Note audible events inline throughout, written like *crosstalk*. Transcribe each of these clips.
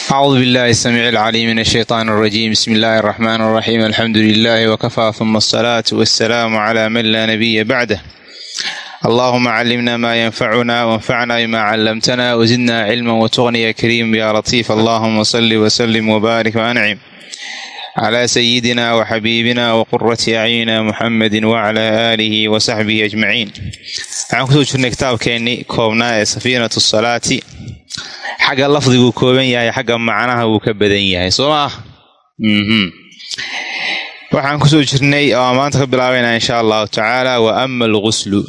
acuudu billahi samiici alcaliim min ashaytaan alrajiim bismi illaahi araxmaan araxiim alxamdu lilaahi wakafaa huma asalaatu wasalaamu calaa man laa nabiya bacdah allahuma callimna maa yanfacuna wanfacna bimaa callamtana wazidna cilma watuqniya kariim yaa latiif allahuma salli wasalim wabaarik waancim calaa sayidina waxabiibina waqurati acyunina muxamedin wacalaa aalihi wasaxbihi ajmaciin waxaan ku soo jirnay kitaabkeennii koobnaa ee safiinatu salaati xagga lafdiguu kooban yahay xagga macnaha wuu ka badan yahay soo maah waxaan ku soo jirnay oo maanta ka bilaabaynaa insha allahu tacaala wa ama alguslu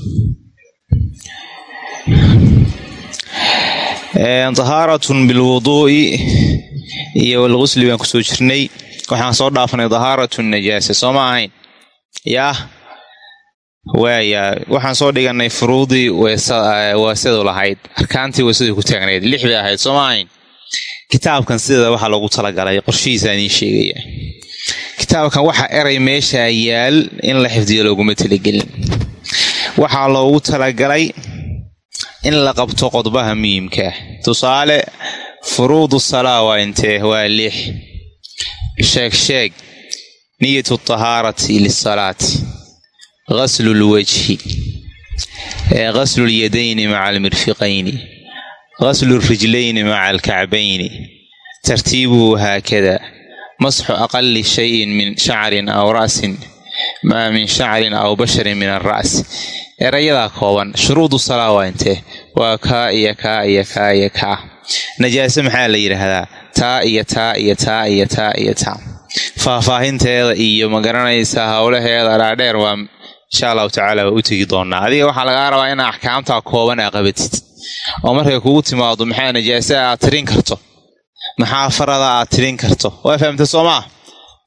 tahaaratun bilwuduu'i iyo walgusli baan ku soo jirnay. Waxaan soo dhaafnay dahaaratu najaasa soo ma ahayn? Yaah waaya waxaan soo dhiganay furuudii weesadu lahayd. Arkaantii weesadu ku taagnayd lix bay ahayd soo ma ahayn. Kitaabkan sideeda waxaa loogu talagalay qorshihiisaa idiin sheegaya kitaabkan waxaa eray meeshaa yaal in la xifdiyo looguma talagelin. Waxaa loogu talagalay in la qabto qodbaha muhiimkaa tusaale furuudu salaa waa intee? Waa lix. Sheeg sheeg. Niyatu tahaarati lisalaati gaslu lwajhi gaslu lyadayni maca almirfiqayni gaslu rijlayni maca alkacbayni tartiibuhu haakada masxu aqali shayin min shacrin aw ra'sin maa min shacrin aw basharin min alra's erayadaa kooban shuruudu salaa waa intee waa kaa iyo kaa iyo kaa iyo kaa najaase maxaa la yidhaahdaa taa iyo taa iyo taa iyo taa iyo taa faahfaahinteeda iyo ma garanaysaa howlaheeda dhaadheer waa insha allahu tacaala waa u tegi doonaa. Adiga waxaa lagaa rabaa inaa axkaamtaa kooban aa qabatid oo markay kugu timaado maxaa najaase aad tirin karto? Maxaa farada aad tirin karto? Waa fahamta soo maa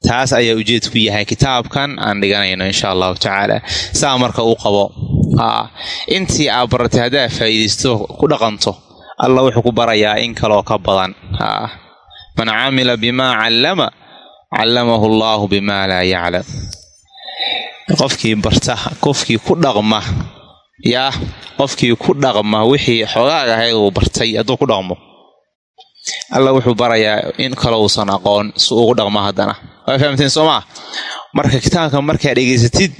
taas ayaa ujeed ku yahay. Kitaabkan aan dhiganayno insha allahu tacaala saa marka u qabo. Intii aad baratay haddaa faa'iidaysto ku dhaqanto alla wuxuu ku barayaa in kaloo ka badan. Man camila bimaa callama callamahu allaahu bimaa laa yaclam qofkii barta qofkii ku dhaqma yaa qofkii ku dhaqma wixii xoogaag ahayd uu bartay hadduu ku dhaqmo. Alla wuxuu barayaa in kale uusan aqoon si ugu dhaqmo haddana. Waa fahamteen soo maa marka kitaabka markaa dhegaysatid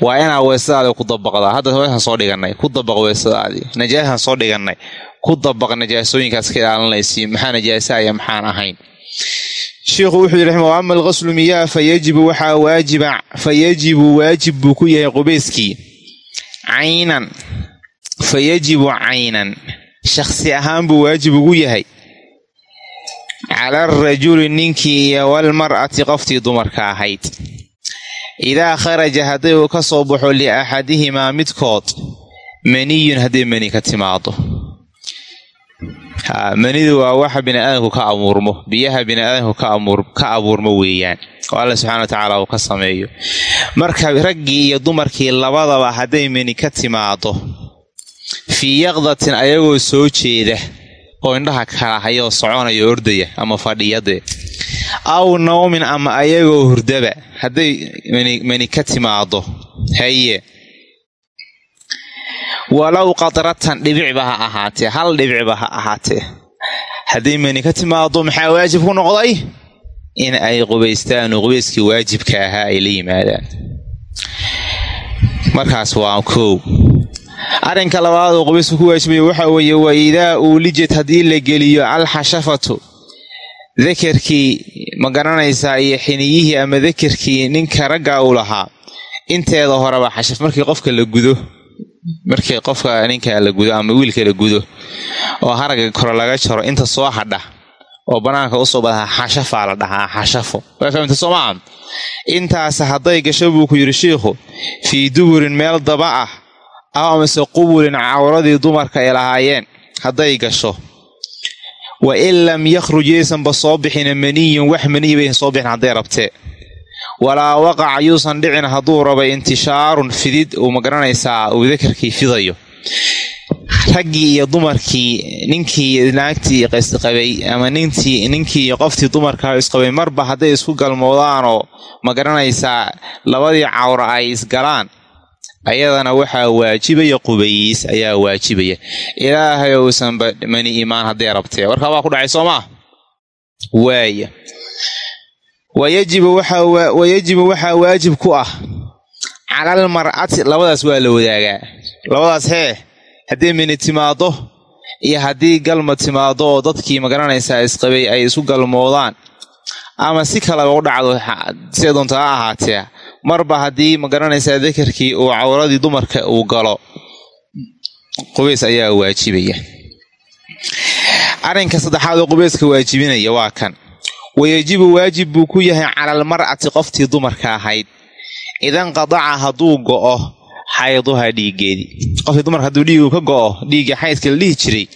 waa inaa weesadaadi ku dabaqdaa. Hadda weesaan soo dhiganay ku dabaq weesadaadii najaasaan soo dhiganay ku dabaq najaasooyinkaas ka ilaalinaysi maxaa najaasaya maxaan ahayn sheikhu wuxuu yidhi raxima ama alqaslu miyaa fa yajibu waxaa waajiba fa yajibu waajib buu ku yahay qubeyskii caynan. Fa yajibu caynan. Shakhsi ahaan buu waajib ugu yahay. Cala arajuli ninkii iyo walmar'ati qoftii dumarka ahayd. Idaa kharaja hadday uu ka soo baxo liaxadihimaa midkood maniyun hadday mani ka timaado manidu waa waxa biniaadamku ka abuurmo. Biyaha biniaadamku ka abuurmo weeyaan. Oo alla subxana wa tacaala uu ka sameeyo. Marka raggii iyo dumarkii labadaba hadday mani ka timaado fii yaqdatin ayagoo soo jeeda oo indhaha kala hayoo soconaya ordaya ama fadhiyade aw nawmin ama ayagoo hurdaba hadday mani ka timaado haye walow qadratan dhibicba ha ahaatee hal dhibicba ha ahaatee. Hadday mani ka timaado maxaa waajib ku noqday? In ay qubaystaan oo qubayskii waajibka ahaa ay la yimaadaan. Markaas waa koow arrinka labaad oo qubaysku ku waajibaya waxaa weeye wa idaa uulijad haddii la geliyo alxashafatu dakarkii ma garanaysaa iyo xiniyihii ama dakarkii ninka ragga uu lahaa inteeda horeba xashaf. Markii qofka la gudo markii qofka ninka la gudo ama wiilka la gudo oo haragga kore laga jaro inta soo hadha oo bannaanka u soo badaha xashafaa la dhahaa xashafo. Waa fahamta soo maa intaas hadday gasho buu ku yidhi shiikhu fii duburin meel daba ah aw amase qubulin cawradii dumarka ay lahaayeen hadday gasho. Wa in lam yakhruj yaysanba soo bixina maniyun wax maniyi baysan soo bixin hadday rabtee walaa waqaca yuusan dhicin hadduu raba intishaarun fidid uu ma garanaysaa uu fidayo. Raggii iyo dumarkii ninkii naagtii qisqabay ama ninkii qoftii dumarkaa isqabay marba hadday isku galmoodaanoo ma garanaysaa labadii cawra ay isgalaan ayadana waxaa waajibaya qubayiis ayaa waajibaya. Ilaahay ousanba mani iimaan hadday rabtee. Warkaa waa ku dhacay soo maa waaya wayajibu waxaa waajib ku ah calal mar'ati labadaas waa la wadaagaa. Labadaas hee haddii mini timaado iyo haddii galma timaado oo dadkii ma garanaysaa isqabay ay isu galmoodaan ama si kaleba u dhacdo sida doonta ha ahaatee marba haddii ma garanaysaa dakarkii uu cawradii dumarka uu galo qubays ayaa waajibaya. Arrinka saddexaad oo qubeyska waajibinaya waa kan wayajibu waajib buu ku yahay calal mar'ati qoftii dumarka ahayd. Idanqadaca hadduu go'o xayduha dhiiggeedii qofkii dumarka hadduu dhiigu ka go'o dhiiggii xaydka la dhihi jiray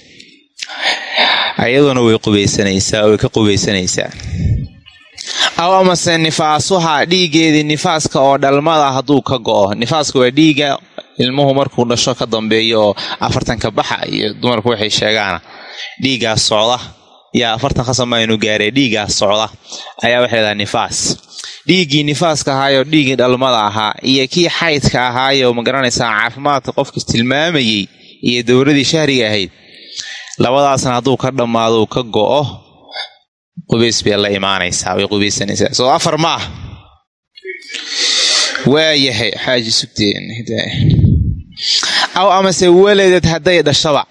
ayaduna way qubaysanaysaa way ka qubaysanaysaa. Aw amase nifaasuha dhiiggeedii nifaaska oo dhalmada hadduu ka go'o. Nifaaska waa dhiiga ilmuhu markuu dhasho ka dambeeyo oo afartanka baxa iyo dumarku waxay sheegaana dhiiggaas socda yaa afartan khasamaynu gaaree dhiiggaas socda. Ayaa waxay leedahay nifaas. Dhiiggii nifaaska ahaayoo dhiiggii dhalmada ahaa iyo kii xaydka ahaayoo ma garanaysaa caafimaadka qofkas tilmaamayey iyo dowladii shahriga ahayd. Labadaasna hadduu ka dhammaado ka go'o qubays bay la imaanaysaa way qubaysanaysaa soo afar ma ah. Waayahay xaaji sugteen aw amase waladad hadday dhashaba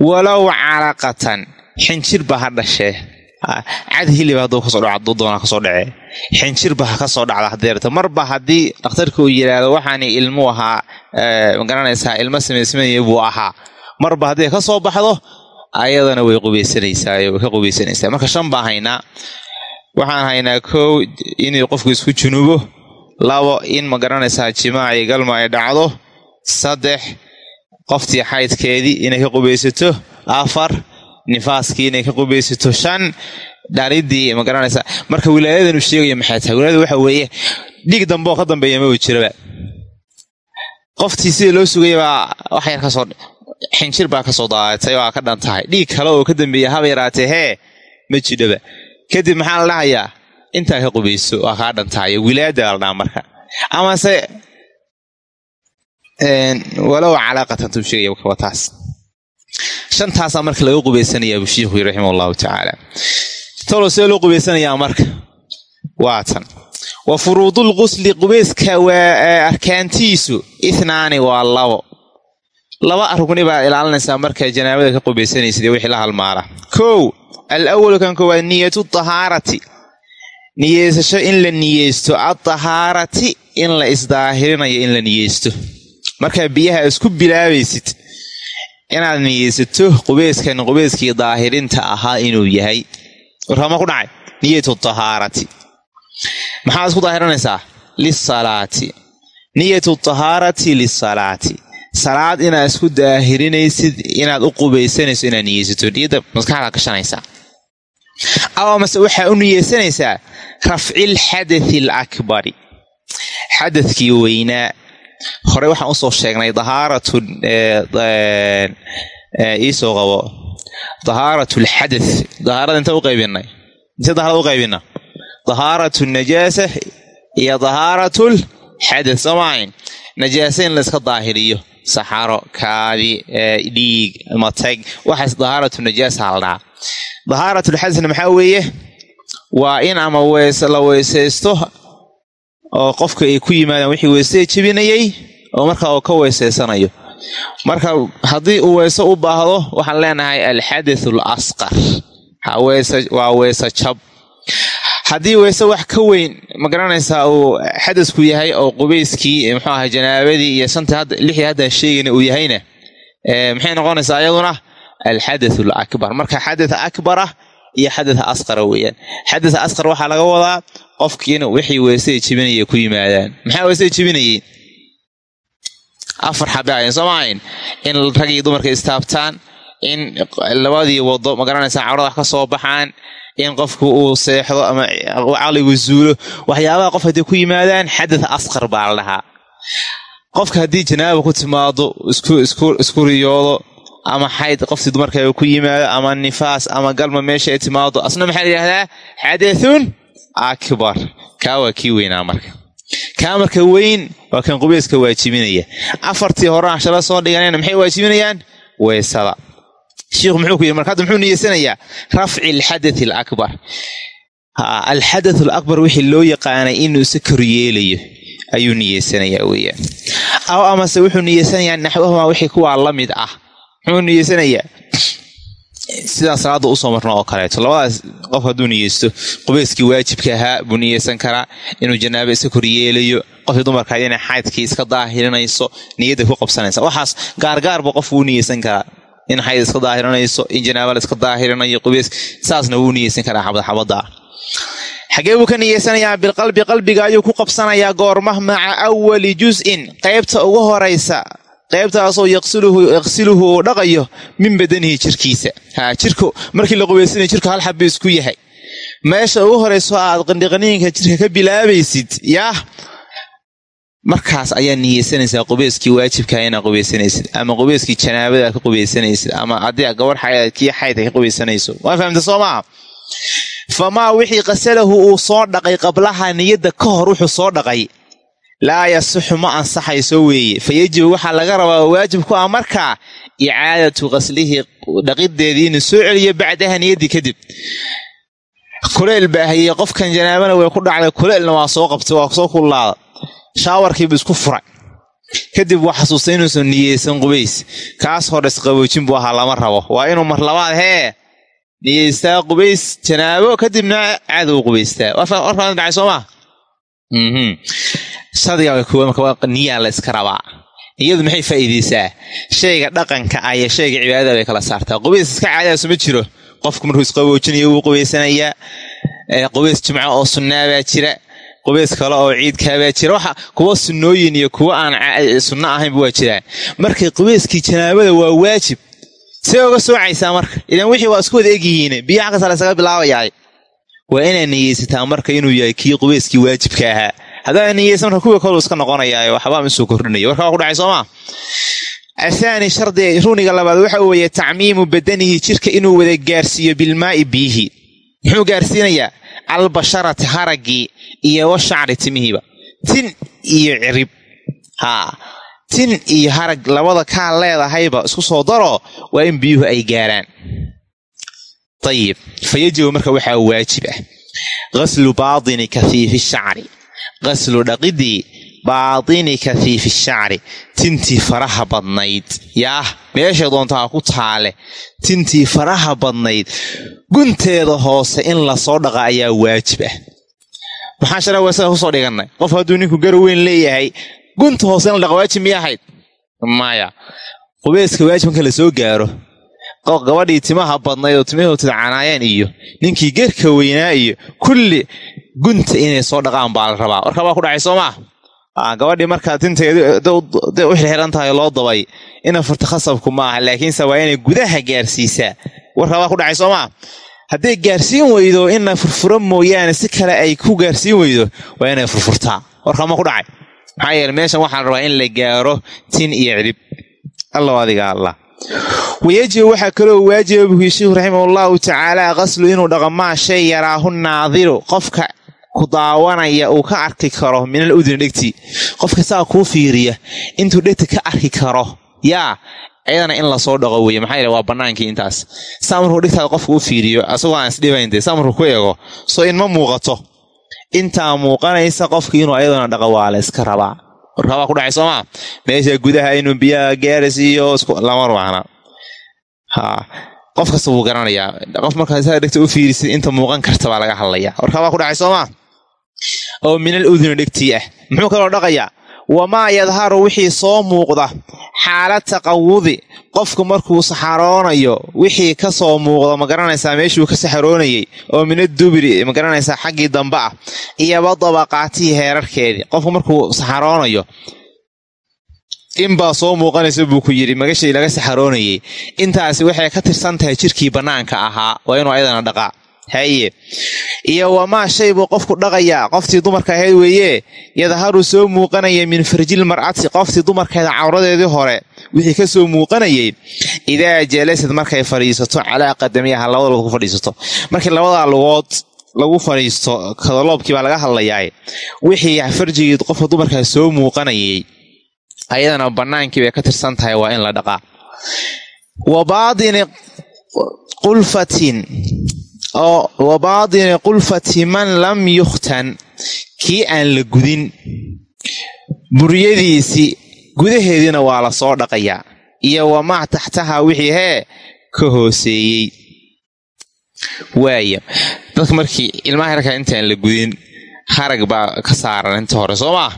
walow calaqatan. Xinjirba ha dhashee cad hilib hadduu ka soo dhaco hadduu doona ka soo dhacee xinjirba ha ka soo dhacda hadeerta marba haddii dhakhtarka uu yidhaahdo waxaani ilmu ahaa ma garanaysaa ilmo samaysmaya buu ahaa. Marba hadday ka soo baxdo ayadana way qubaysanaysaa way ka qubaysanaysaa. Marka shan baan haynaa waxaan haynaa kow inuu qofku isku junubo labo in ma garanaysaa jimaaci galma ay dhacdo saddex qoftii xaydkeedii inay ka qubaysato afar nifaaskii inay ka qubaysato shan dhalidii ma garanaysaa marka wilaayadan uu sheegaya maxay tahay? Wilaayada waxa weeye dhiig dambe oo ka dambeeya ma jiraba qoftii sida loo sugaya wax yar ka soo xinjir baa ka soo daadatay waa ka dhan tahay. Dhiig kale oo ka dambeeya haba yaraatee hee ma jidhaba kadib maxaa la dhahayaa intaa ka qubayso waa kaa dhan tahay. Wilaayada la dhaha marka. Amase walow calaaqatan tuu sheegaya kaba taas shantaasaa marka laga qubaysanayaa buu shiikhu yiri raximah allahu tacaala. Talo see loo qubaysanayaa marka? Waa tan. Wa furuudul qusli qubayska waa arkaantiisu ithnaani waa labo. Laba rugni baa ilaalinaysaa marka janaabada ka qubaysanaysid wixii la halmaara kow al awalu kan koowaad niyatu tahaarati. Niyeysasho in la niyeysto adtahaarati in la isdaahirinayo in la niyeysto markaa biyaha isku bilaabaysid inaad niyeysato qubeyskan qubeyskii daahirinta ahaa inuu yahay warkama ku dhacay. Niyatu tahaarati. Maxaad isku daahirinaysaa lisalaati niyatu tahaarati lisalaati salaad inaad isku daahirinaysid inaad u qubaysanayso inaad niyeysato. Niyadda maskaxdaad gashanaysaa aw mase waxaa u niyeysanaysaa? Rafcil xadathi alakbari xadadkii weynaa hore waxaan u soo sheegnay dahaaratu iisoo qabo. Dahaaratu lxadath dahaarada inta u qaybinay. Inte dahaarada qaybina dahaaratu najaasa iyo dahaaratul xadath soo maahayn najaasa in la iska daahiriyo. Saxaro kaadi dhiig matag. Waxaas dahaaratu najaasa la dhahaa. Dahaaratlxadasna maxaa weeye? Waa in ama la weysaysto oo qofka ay ku yimaadaan wixii weysada jebinayay oo markaa uu ka weysaysanayo marka haddii uu weyse u baahdo waxaan leenahay alxadathu al waa weyse jab. Haddii weyse wax ka weyn ma garanaysaa uu xadasku yahay oo qubeyskii muxuu ahay janaabadii iyo shantii lixdii haddaan sheegayna uu yahayna. Maxay noqonaysaa iyaduna? Alxadathu al marka xadatha akbarah iyo xadatha asqara weeyaan. Xadatha asqar waxaa laga wadaa qofkiina wixii weysada jebinaya ku yimaadaan. Maxaa weysada jebinayay afar xabe ahayn soo maahayn in ragii dumarka istaabtaan in labadii wado ma garanaysaa cawrada wax ka soo baxaan in qofku uu seexdo ama caqligu zuulo waxyaabaha qof hadday ku yimaadaan xadatha asqar baa la dhahaa qofka haddii janaaba ku timaado isku riyoodo ama xayd qoftii dumarka ku yimaado ama nifaas ama galma meesha ay timaado asna maxaa la yidhahdaa? Xadathun akbar. Kaa waa kii weynaa marka. Kaa marka weyn waa kan qubeyska waajibinaya. Afartii hore aan shala soo dhiganayna maxay waajibinayaan? Weysada. Shiikhu muxuu ku yidhi marka hadda muxuu niyeysanayaa rafci alxadath alakbar. Alxadath alakbar wixii loo yaqaanay inuu isa koryeelayo ayuu niyeysanayaa weeyaan. Aw amase wuxuu niyeysanayaa naxwahuma wixii kuwaa la mid ah. Muxuu niyeysanayaa sidaa salaada u soo marno oo kaleeto. Labadaas qof hadduu niyeysto qubeyskii waajibka ahaa buu niyeysan karaa inuu janaabo iska koryeelayo qofkii dumarka inay xaydkii iska daahirinayso niyadda ku qabsanaysa. Waxaas gaargaarba qofku wuu niyeysan karaa in xayd iska daahirinayso in janaaba la iska daahirinayo qubeys saasna wuu niyeysan karaa xabadxabada xagee buu ka niyeysanayaa bilqalbi qalbiga ayuu ku qabsanayaa goorma maca awali juz'in. Qaybta ugu horaysa qaybtaasoo yaqsiluhu uu dhaqayo min badanihi jirkiisa. Jirku markii la qubaysanaya jirku hal xabba isku yahay. Meesha ugu horayso aad qandhiqaniinka jirka ka bilaabaysid yaah markaas ayaa niyeysanaysaa qubeyskii waajibkaa inaa qubaysanaysid ama qubeyskii janaabada ka qubaysanaysid ama haddii gabadh xayd kii xaydka ka qubaysanayso. Waa fahamta soo maaha famaa wixii qasalahu uu soo dhaqay qablaha niyadda ka hor wuxuu soo dhaqay laa yasixu ma ansaxayso weeye fa yajibu waxaa laga rabaa waajib ku ah markaa icaadatu qaslihi dhaqideedii inuu soo celiyo bacdaha niyaddii kadib. Kuleel baa hayey qofkan janaabana way ku dhacday kuleelna waa soo qabtay waa soo kullaada shaawarkiibu isku furay. Kadib waa xasuustay inuusan niyeysan qubays. Kaas hor isqaboojin buu ahaa lama rabo. Waa inuu mar labaad hee niyeystaa qubays janaabo kadibna cadow qubaystaa. Warkaan dhacay soo maa shadiganiyaa la iska rabaa. Iyadu maxay faa'iideysaa shayga dhaqanka ah shayga cibaadada bay kala saartaa. Qubays iska caadaaso ma jiro. Qofku markuu isqaboojinayo wuu qubaysanayaa qubays jimco oo sunnaabaa jira. Qubays kale oo ciidkaabaa jira. Waxa kuwa sunnooyin iyo kuwa aan sunno ahaynba waa jiraan. Markay qubayskii janaabada waa waajib. See oga soocaysaa marka. Ilan wixii waa isku wada egyihiin biyaha kasa la isaga bilaabayahay. Waa inaad niyeysataa marka inuu yahay kii qubayskii waajibka ahaa haddaad niyeysa marka kuwii iska noqonayaa waxbaa misuu kordhinaya warkaa ku dhacay soomaa athaani shardi runiga labaad waxa weeye tacmiimu badanihi jirka inuu wada gaarsiiyo bilmaa'i biyihi muxuu gaarsiinayaa? Albasharati haraggii iyo wa shacri timihiiba. Tin iyo cirib. Haa. Tin iyo harag labada kaa leedahayba isku soo daro waa in biyuhu ay gaaraan. Ayib fa marka waxaa waajib ah. Ghaslu baatini kafiifi shacri qaslu dhaqidii baatini kafiifi shacri tintii faraha badnayd. Yaah meesha doontaa ku taale. Tintii faraha badnayd. Gunteeda hoose in la soo dhaqa ayaa waajib ah. Maxaa shala wasaga ku soo dhigannay qof hadduu ninku gar weyn leeyahay gunta hoose in la dhaqa waajib miya ahayd? Maya. Qubeyska waajib marka la soo gaaro. Gabadhii timaha badnayd oo timahii tidcanaayeen iyo ninkii gerka weynaa iyo kulli gunta inay soo dhaqaan baa la rabaa. Warka baa ku dhacay soo maa gabadhii markaa tinteedu day u xirxiran tahay loo dabay. Ina furta khasabku maaha laakiinse waa inay gudaha gaarsiisaa. Warka baa ku dhacay soo maa hadday gaarsiin weydo ina furfuro mooyaane si kale ay ku gaarsiin weydo waa inay furfurtaa. Warkama ku dhacay? Maxaa yeele meeshan waxaa rabaa in la gaaro tin iyo cidhib allow adiga allah. Wayajibu waxaa kaloo waajiba buhi sheikhu raximah tacaala qaslu inuu dhaqamaa shay yaraahu naadiru. Qofka ku daawanaya uu ka arki karo minal udni dhegti. Qofka saa kuu fiiriya intuu dhegta ka arki karo yaa ayadana in la soo dhaqo weye maxaa waa bannaankii intaas. Saa markuu dhegtaada qofka u fiiriyo asagoo aan isdhibaynde saa markuu ku eego soo in ma muuqato. Intaa muuqanaysa qofka inuu ayadana dhaqo waa la iska rabaa. Warkabaa ku dhacay soomaa meesha gudaha inuu biyaha gaarasiiyo lama rubaana ha qof kasta wuu garanayaa. Qof markaa saa dhegta u fiirisid inta muuqan karta baa laga hadlayaa. Warkabaa ku dhacay soomaa oo minal udni dhegtii ah. Muxuu kaloo dhaqayaa wamaa yadharu wixii soo muuqda xaala taqawudi. Qofku markuu saxaroonayo wixii ka soo muuqda ma garanaysaa meeshuu ka saxaroonayey oo minadubri ma garanaysaa xaggii dambe ah iyoba dabaqaatihii heerarkeedii qofku markuu saxaroonayo inbaa soo muuqanaysa buu ku yidhi magashii laga saxaroonayey. Intaasi waxay ka tirsan tahay jirkii bannaanka ahaa waa inuu ayadana dhaqaa haye iyo wamaa shay buu qofku dhaqayaa qoftii dumarka ahayd weeye. Yadharu soo muuqanaya min farjil mar'ati qoftii dumarkeeda cawradeedii hore wixii ka soo muuqanayay. Idaa jalasad markay fadhiisato calaa qadamiyaha labada lugood ku fadhiisato. Markii labada lugood lagu fadhiisto kadaloobkii baa laga hadlayaa wixii farjigii qofka dumarkaa soo muuqanayay. Ayadana bannaankii bay ka tirsan tahay waa in la dhaqaa wa qulfatin oo wa baadini qulfati man lam yukhtan kii aan la gudin buryadiisii gudaheediina waa la soo dhaqayaa iyo wamaa taxtaha wixii hee ka hooseeyey waaya dadka markii ilmaha yarkaa intaan la gudin harag baa ka saaran inta hore soo maa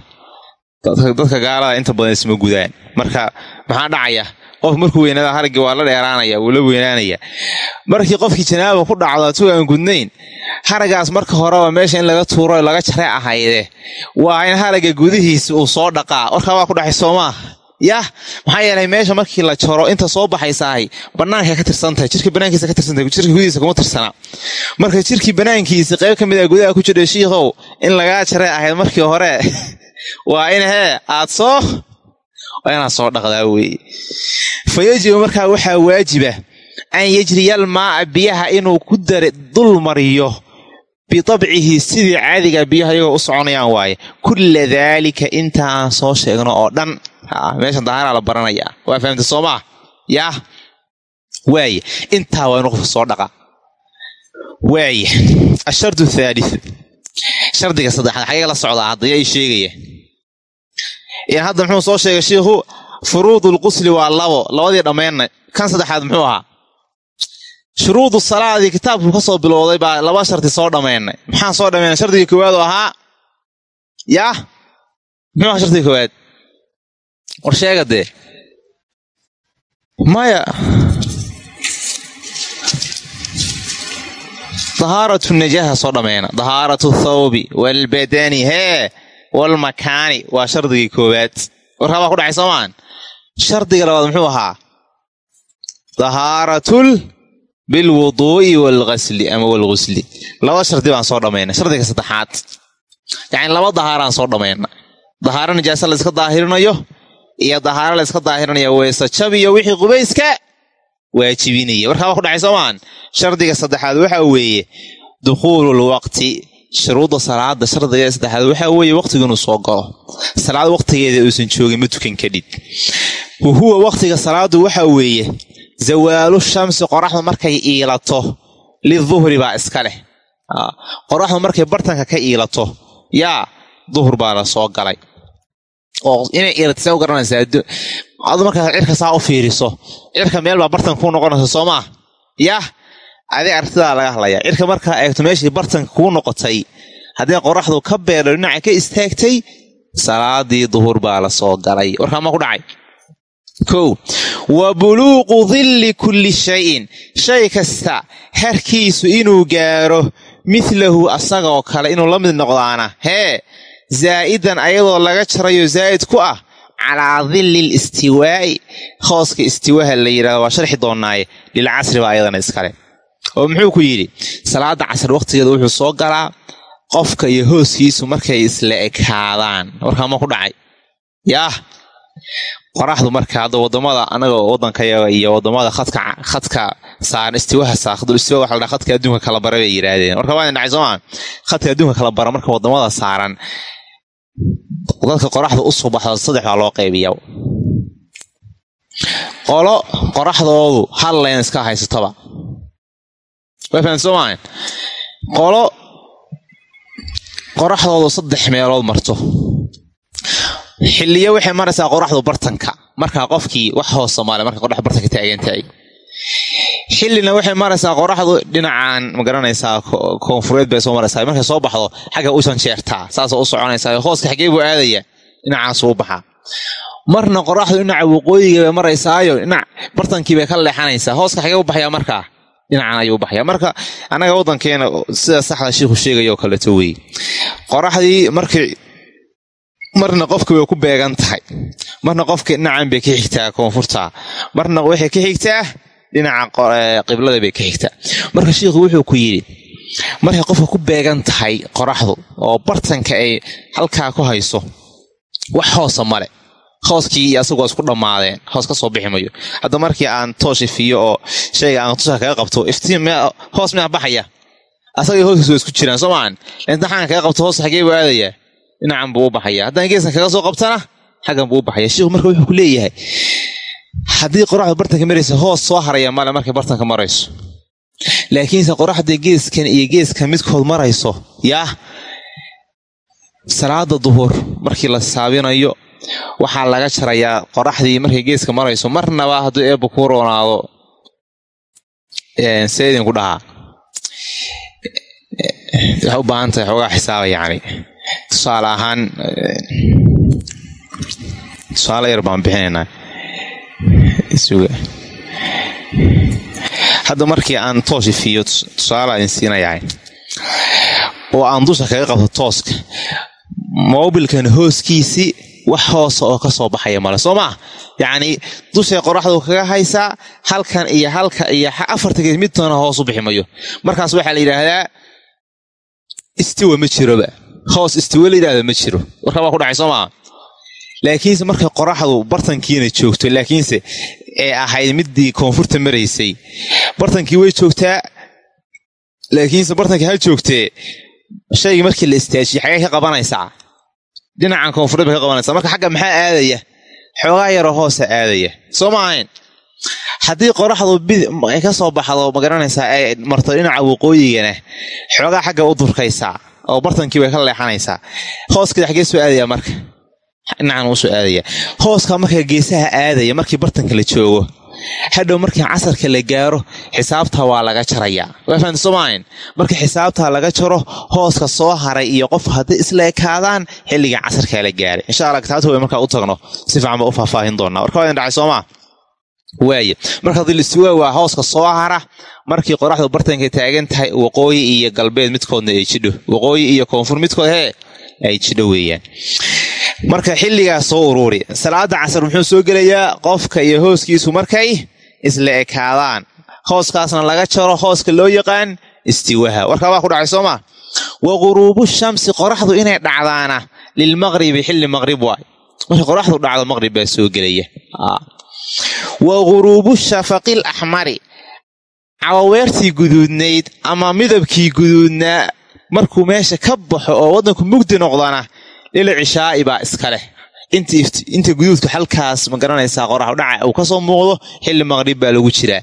dadka gaalada inta badan isma gudaan marka maxaa dhacaya qof markuu weynaada haraggii waa la dheeraanaya wuu la weynaanaya markii qofkii janaaba ku dhacdo asagoo aan gudnayn haragaas marka horeba meesha in laga tuuro laga jare ahayde waa in haragga gudihiisa uu soo dhaqaa. Warkaa waa ku dhacay soomaa yah maxaa yeelay meesha markii la jaro inta soo baxaysahay banaanka ka tirsantahay jirka banaankiisa ka tirsantahay jirka gudihiisa kuma tirsana. Marka jirkii banaankiisa qayb ka mid a gudaha ku jira shiikhow in lagaa jare ahayd markii hore *laughs* waa in hee aad soo waa soo dhaqdaa weeye fa markaa waxaa waajiba an yajriyal maa'a biyaha inuu ku dare dul mariyo bitabcihi sidii caadiga biyaha iyagoo u soconayaan waaye. Kulla daalika intaan soo sheegno oo dhan. Meeshan dahaaraa la baranayaa waa fahamta soo maa yaah waaya intaa waa inuu qofka soo dhaqa. Waaya ashardu thalith shardiga saddexaad xagee la socdaa hadda yaa ii sheegaya hadda muxuu soo sheegay shiikhu furuudul qusli waa labo labadii dhammaynna kan saddexaad muxuu ahaa? Shuruudu salaadii kitaabku ka soo bilowday baa laba shardi soo dhammaynay maxaan soo dhammaynay shardigii koowaad oo ahaa? Yaah muxuu ahaa shardigii koowaad? War sheega dee. Maya. Dahaaratu najaha soo dhammayna dahaaratu thawbi waalbadani hee walmakaani waa shardigii koowaad. Warkaa baa ku dhacay soomaan? Shardiga labaad muxuu ahaa? Dahaaratul bilwuduu'i walghasli ama walghusli laba shardi baan soo dhammayna shardiga saddexaad. Yacni laba dahaaraan soo dhammayna dahaaro nijaasa la iska daahirinayo iyo dahaaro la iska daahirinayo weesa jabiyo wixii qubayska waajibinaya. Warkaa baa ku dhacay soomaan? Shardiga saddexaad waxa weeye dukhuulul waqti shuruudda salaada shardiga saddexaad. Waxaa weeye waqtigu inuu soo galo. Salaad waqtigeeda uusan joogin ma tukan kadhib. Wa waqtiga salaadu waxaa weeye zawaalu shamsi qoraxdu markay iilato liduhri baa iska leh. Qoraxdu markay bartanka ka iilato yaa duhur baa la soo galay. Oo inay iilato see u garanaysaa adu markaa cirka saa u fiiriso cirka meel baa bartanka kuu noqonaysa soo maa yah adi artidaa laga hadlaya cirka markaa eegto meeshii bartanka kuu noqotay haddii qoraxdu ka beedho dhinaca ka istaagtay salaadii duhur baa la soo galay. Warkaa ma ku dhacay? Kow wa buluuqu dilli kulli shayin. Shay kasta harkiisu inuu gaaro midlahu asagaoo kale inuu la mid noqdaana. Hee zaa'idan ayadoo laga jarayo zaa'id ku ah calaa dilli listiwaa'i hooska istiwaaha la yidhahdo waa sharxi doonaaye lilcasri baa ayadana iskale oo muxuu ku yidhi salaada casr waqtigeeda wuxuu soo galaa qofka iyo hooskiisu markay isla ekaadaan. Warkaa ma ku dhacay. Yaah! Qoraxdu marka hadda waddamada anaga wadankayaga iyo waddamada khadka khadka saaran istiwaha saakhdul istiwa waxa la dhaha khadka adduunka kala bara bay yidhaahdeen. Warka waa dhacay soomaa khadka adduunka kala bara marka waddamada saaran dadka qoraxda u soo saddex baa loo qaybiya qolo qoraxdoodu hal leen iska haysataba waa fahan soomaa qolo qoraxdoodu saddex meelood marto. Xilliyo waxay maraysaa qoraxdu bartanka. Markaa qofkii wax hoos soomaaliya markay qoraxdu bartanka taagan tahay xillina waxay maraysaa qoraxdu dhinacan ma garanaysaa koonfureed bay soo maraysaa. Markay soo baxdo xagga u janjeertaa saasoo u soconaysaa. Hooska xaggee buu aadaya dhinacaasuu baxa. Marna qoraxdu dhinaca waqooyiga bay maraysaayo dhinac bartankii bay ka leexanaysaa. Hooska xagee u baxaya markaa dhinacan ayuu baxaya. Marka annaga waddankeena sida saxda shiikhu sheegaya oo kaleeto wey qoraxdii markii marna qofka way ku beegan tahay. Marna qofka dhinacan bay ka xigtaa koonfurta. Marna waxay ka xigtaa dhinaca qiblada bay ka xigtaa. Marka shiikhu wuxuu ku yidhi markay qofka ku beegan tahay qoraxdu oo bartanka ay halkaa ku hayso wax hoosa male hooskii iyo asagu isku dhammaadeen hoos ka soo bixi mayo. Hadda markii aan toosh ifiyo oo shayga aan tusha kaga qabto iftiin hoos miyaa baxaya. Asagay hooskiis waa isku jiraan soo maahan imtixaanka kaga qabto hoos xagee buu aadayaa dhinacan buu u baxaya. Haddaan geeskan kaga soo qabtana xaggan buu u baxaya. Shiikhu marka wuxuu ku leeyahay haddii qoraxdu bartanka maraysa hoos soo haraya male markay bartanka marayso. Laakiinse qoraxda geeskan iyo geeskan midkood marayso yaa salaada duhur markii la saabinayo waxaa laga jarayaa qoraxdii markay geeska marayso marnaba hadduu eebba kuu roonaado see idinku dhahaa waxay u baahan tahay xoogaa xisaaba yacni. Tusaale ahaan tusaale yar baan bixinaynaa. Suga hadda markii aan toos ifiyo tusaale idin siinayahay oo aan dusha kaga qabto tooska mobilkan hooskiisii wax hoosa oo ka soo baxaya male soo maa yacnii dushay qoraxdu kaga haysaa halkan iyo halka iyo afarta gees midtoona hoos bixi mayo. Markaas waxaa la yidhaahdaa istiwa ma jiroba hoos istiwa la yidhahda ma jiro. Warkaa waa ku dhacay soo maa laakiinse markay qoraxdu bartankiina joogto laakiinse ee ahayd midii koonfurta maraysay bartankii way joogtaa laakiinse bartankii ha joogtee shaygii markii la istaajiye xagee ka qabanaysaa dhinacan koonfureed bay ka qabanaysaa. Marka xagga maxaa aadaya? Xoogaa yaroo hoosa aadaya. Soo ma ahayn haddii qoraxdu ay ka soo baxdo ma garanaysaa ay marto dhinaca waqooyigana. Xoogaa xagga u durkaysaa oo bartankii bay ka leexanaysaa. Hooskeeda xagee soo aadaya marka? Dhinacan soo aadaya. Hooska marka geesaha aadaya markii bartanka la joogo hadhow markii casarka la gaaro xisaabta waa laga jarayaa waa fahamta soomaahan marka xisaabta laga jaro hooska soo haray iyo qof hadday isla ekaadaan xilliga casarkaa la gaaray. Insha alla kitaabta way markaa u tagno si fiican baa u faahfaahin doonaa. Warka waa idin dhacay soomaa waaye marka dilistiwaa waa hooska soo hara markii qoraxdu bartanka taagan tahay waqooyi iyo galbeed midkoodna ay jidho. Waqooyi iyo koonfur midkood hee ay jidho weeyaan marka xilligaas soo uruuri salaada casar muxuu soo gelayaa? Qofka iyo hooskiisu markay isla ekaadaan. Hooskaasna laga jaro hooska loo yaqaan istiwaha warkaa waa ku dhacay soo maa wa quruubu shamsi qoraxdu inay dhacdaana. Lilmaqribi xilli maqrib waay. Markay qoraxdu dhacdo maqrib baa soo gelaya. Wa quruubu shafaqil axmari cawaweertii guduudnayd ama midabkii guduudnaa markuu meesha ka baxo oo waddanku mugdi noqdana lil cishaa'i baa iska leh. Inta guduudka halkaas ma garanaysaa qoraxdhaca uu ka soo muuqdo xilli maqrib baa lagu jiraa.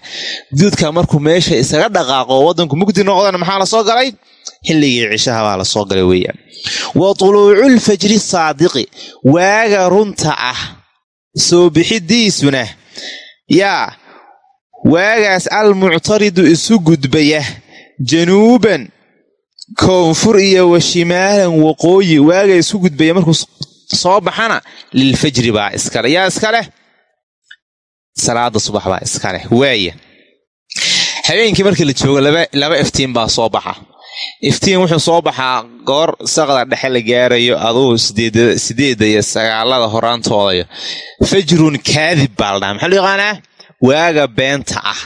Guduudka markuu meesha isaga dhaqaaqo waddanku mugdi noqdana maxaa la soo galay? Xilligii cishaha baa la soo galay weeyaan. Wa tuluuculfajri saadiqi waaga runta ah soo bixidiisuna yaa waagaas almuctaridu isu gudbaya januuban koonfur iyo wa shimaalan waqooyi waaga isu gudbaya markuu soo baxana lilfajri baa iskale yaa iskaleh salaada subax baa iskaleh waaya habeenkii markii la joogo laba iftiin baa soo baxa. Iftiin wuxuu soo baxaa goor saqda dhexe la gaarayo aduu sideedda iyo sagaalada horaantoodayo. Fajrun kaadib baa la dhaha maxaa loo yaqaanaa? Waaga beenta ah.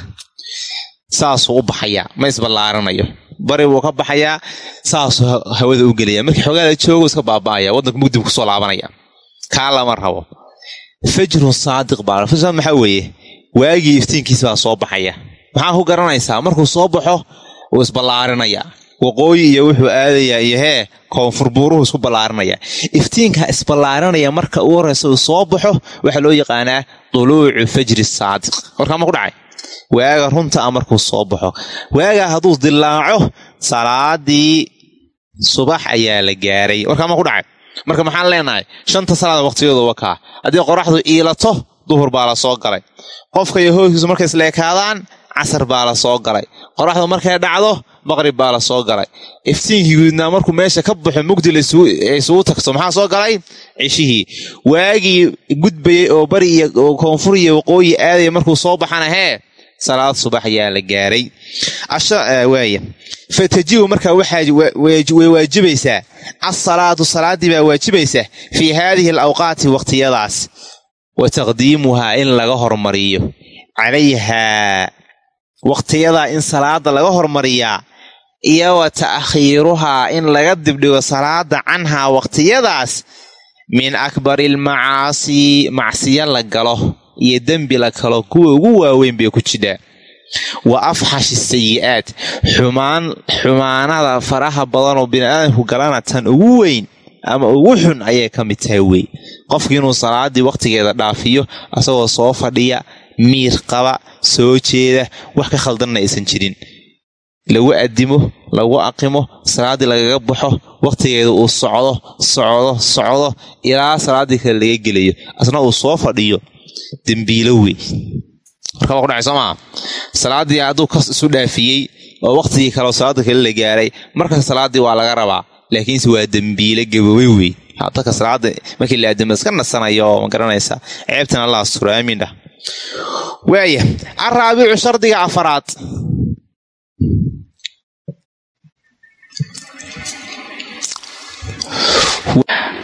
Saasuu u baxayaa ma isballaaranayo bari buu ka baxayaa saasuu hawada u gelaya markii xoogaa la joogo iska baaba'aya waddanka mugdib ku soo laabanaya. Kaa lama rabo. Fajrun saadiq baa maxaa weeye? Waagii iftiinkiisa baa soo baxaya. Maxaa ku garanaysaa? Markuu soo baxo wuu isballaarinayaa waqooyi iyo wuxuu aadayaa iyo hee koonfur buuruhu isku ballaarinaya iftiinkaa isballaarinaya marka u horeysa uu soo baxo waxaa loo yaqaanaa duluucu fajri saadiq. Warkaa ma ku dhacay waaga runta a markuu soo baxo. Waagaa hadduu dilaaco salaadii subax ayaa la gaaray. Warkaa ma ku dhacay? Marka maxaan leenahay? Shanta salaada waqtigooda wakaa haddii qoraxdu iilato duhur baa la soo galay. Qofka iyo hooskiisu markay isleekaadaan casar baa la soo galay. Qoraxdu markay dhacdo maqrib baa la soo galay. Iftiinkii guudnaa markuu meesha ka baxo mugdi isugu tagto maxaa soo galay? Cishihii waagii gudbayay oo bari iyo koonfur iyo waqooyi aadaya markuu soo baxana hee salaad subax ayaa la gaaray. Waaya fatajibu markaa way waajibaysaa. Asalaatu salaaddii baa waajibaysa fii haadihi alawqaati waqtiyadaas. Wa taqdiimuhaa in laga hormariyo. Calayhaa waqtiyadaa in salaada laga hormariyaa. Iyo wa ta'khiiruhaa in laga dibdhigo salaada canhaa waqtiyadaas min akbari almacaasi macsiyo la galo iyo dembi la kalo kuwa ugu waaweyn bay ku jidhaa. Wa afxashi sayi'aat xumaan xumaanada faraha badanoo bini'aadamku galana tan ugu weyn ama ugu xun ayay ka mid tahay wey. Qofki inuu salaadii waqtigeeda dhaafiyo asagoo soo fadhiya miir qaba soo jeeda wax ka khaldanna aysan jirin. Lagu adimo lagu aqimo salaaddii lagaga baxo waqtigeeda uu socdo socdo socdo ilaa salaaddii kale laga gelayo. Asna uu soo fadhiyo dembiilo wey marka waa kudhacay soo maa salaaddii hadduu kas isu dhaafiyey oo waqtigii kale salaada kale la gaaray markas salaaddii waa laga rabaa laakiinse waa dembiile gabowey wey. Dadka salaada markii la aadamo iska nasanayo oo ma garanaysaa ceebtan allah asturo aamiin dhah waaya araabicu shardiga afaraad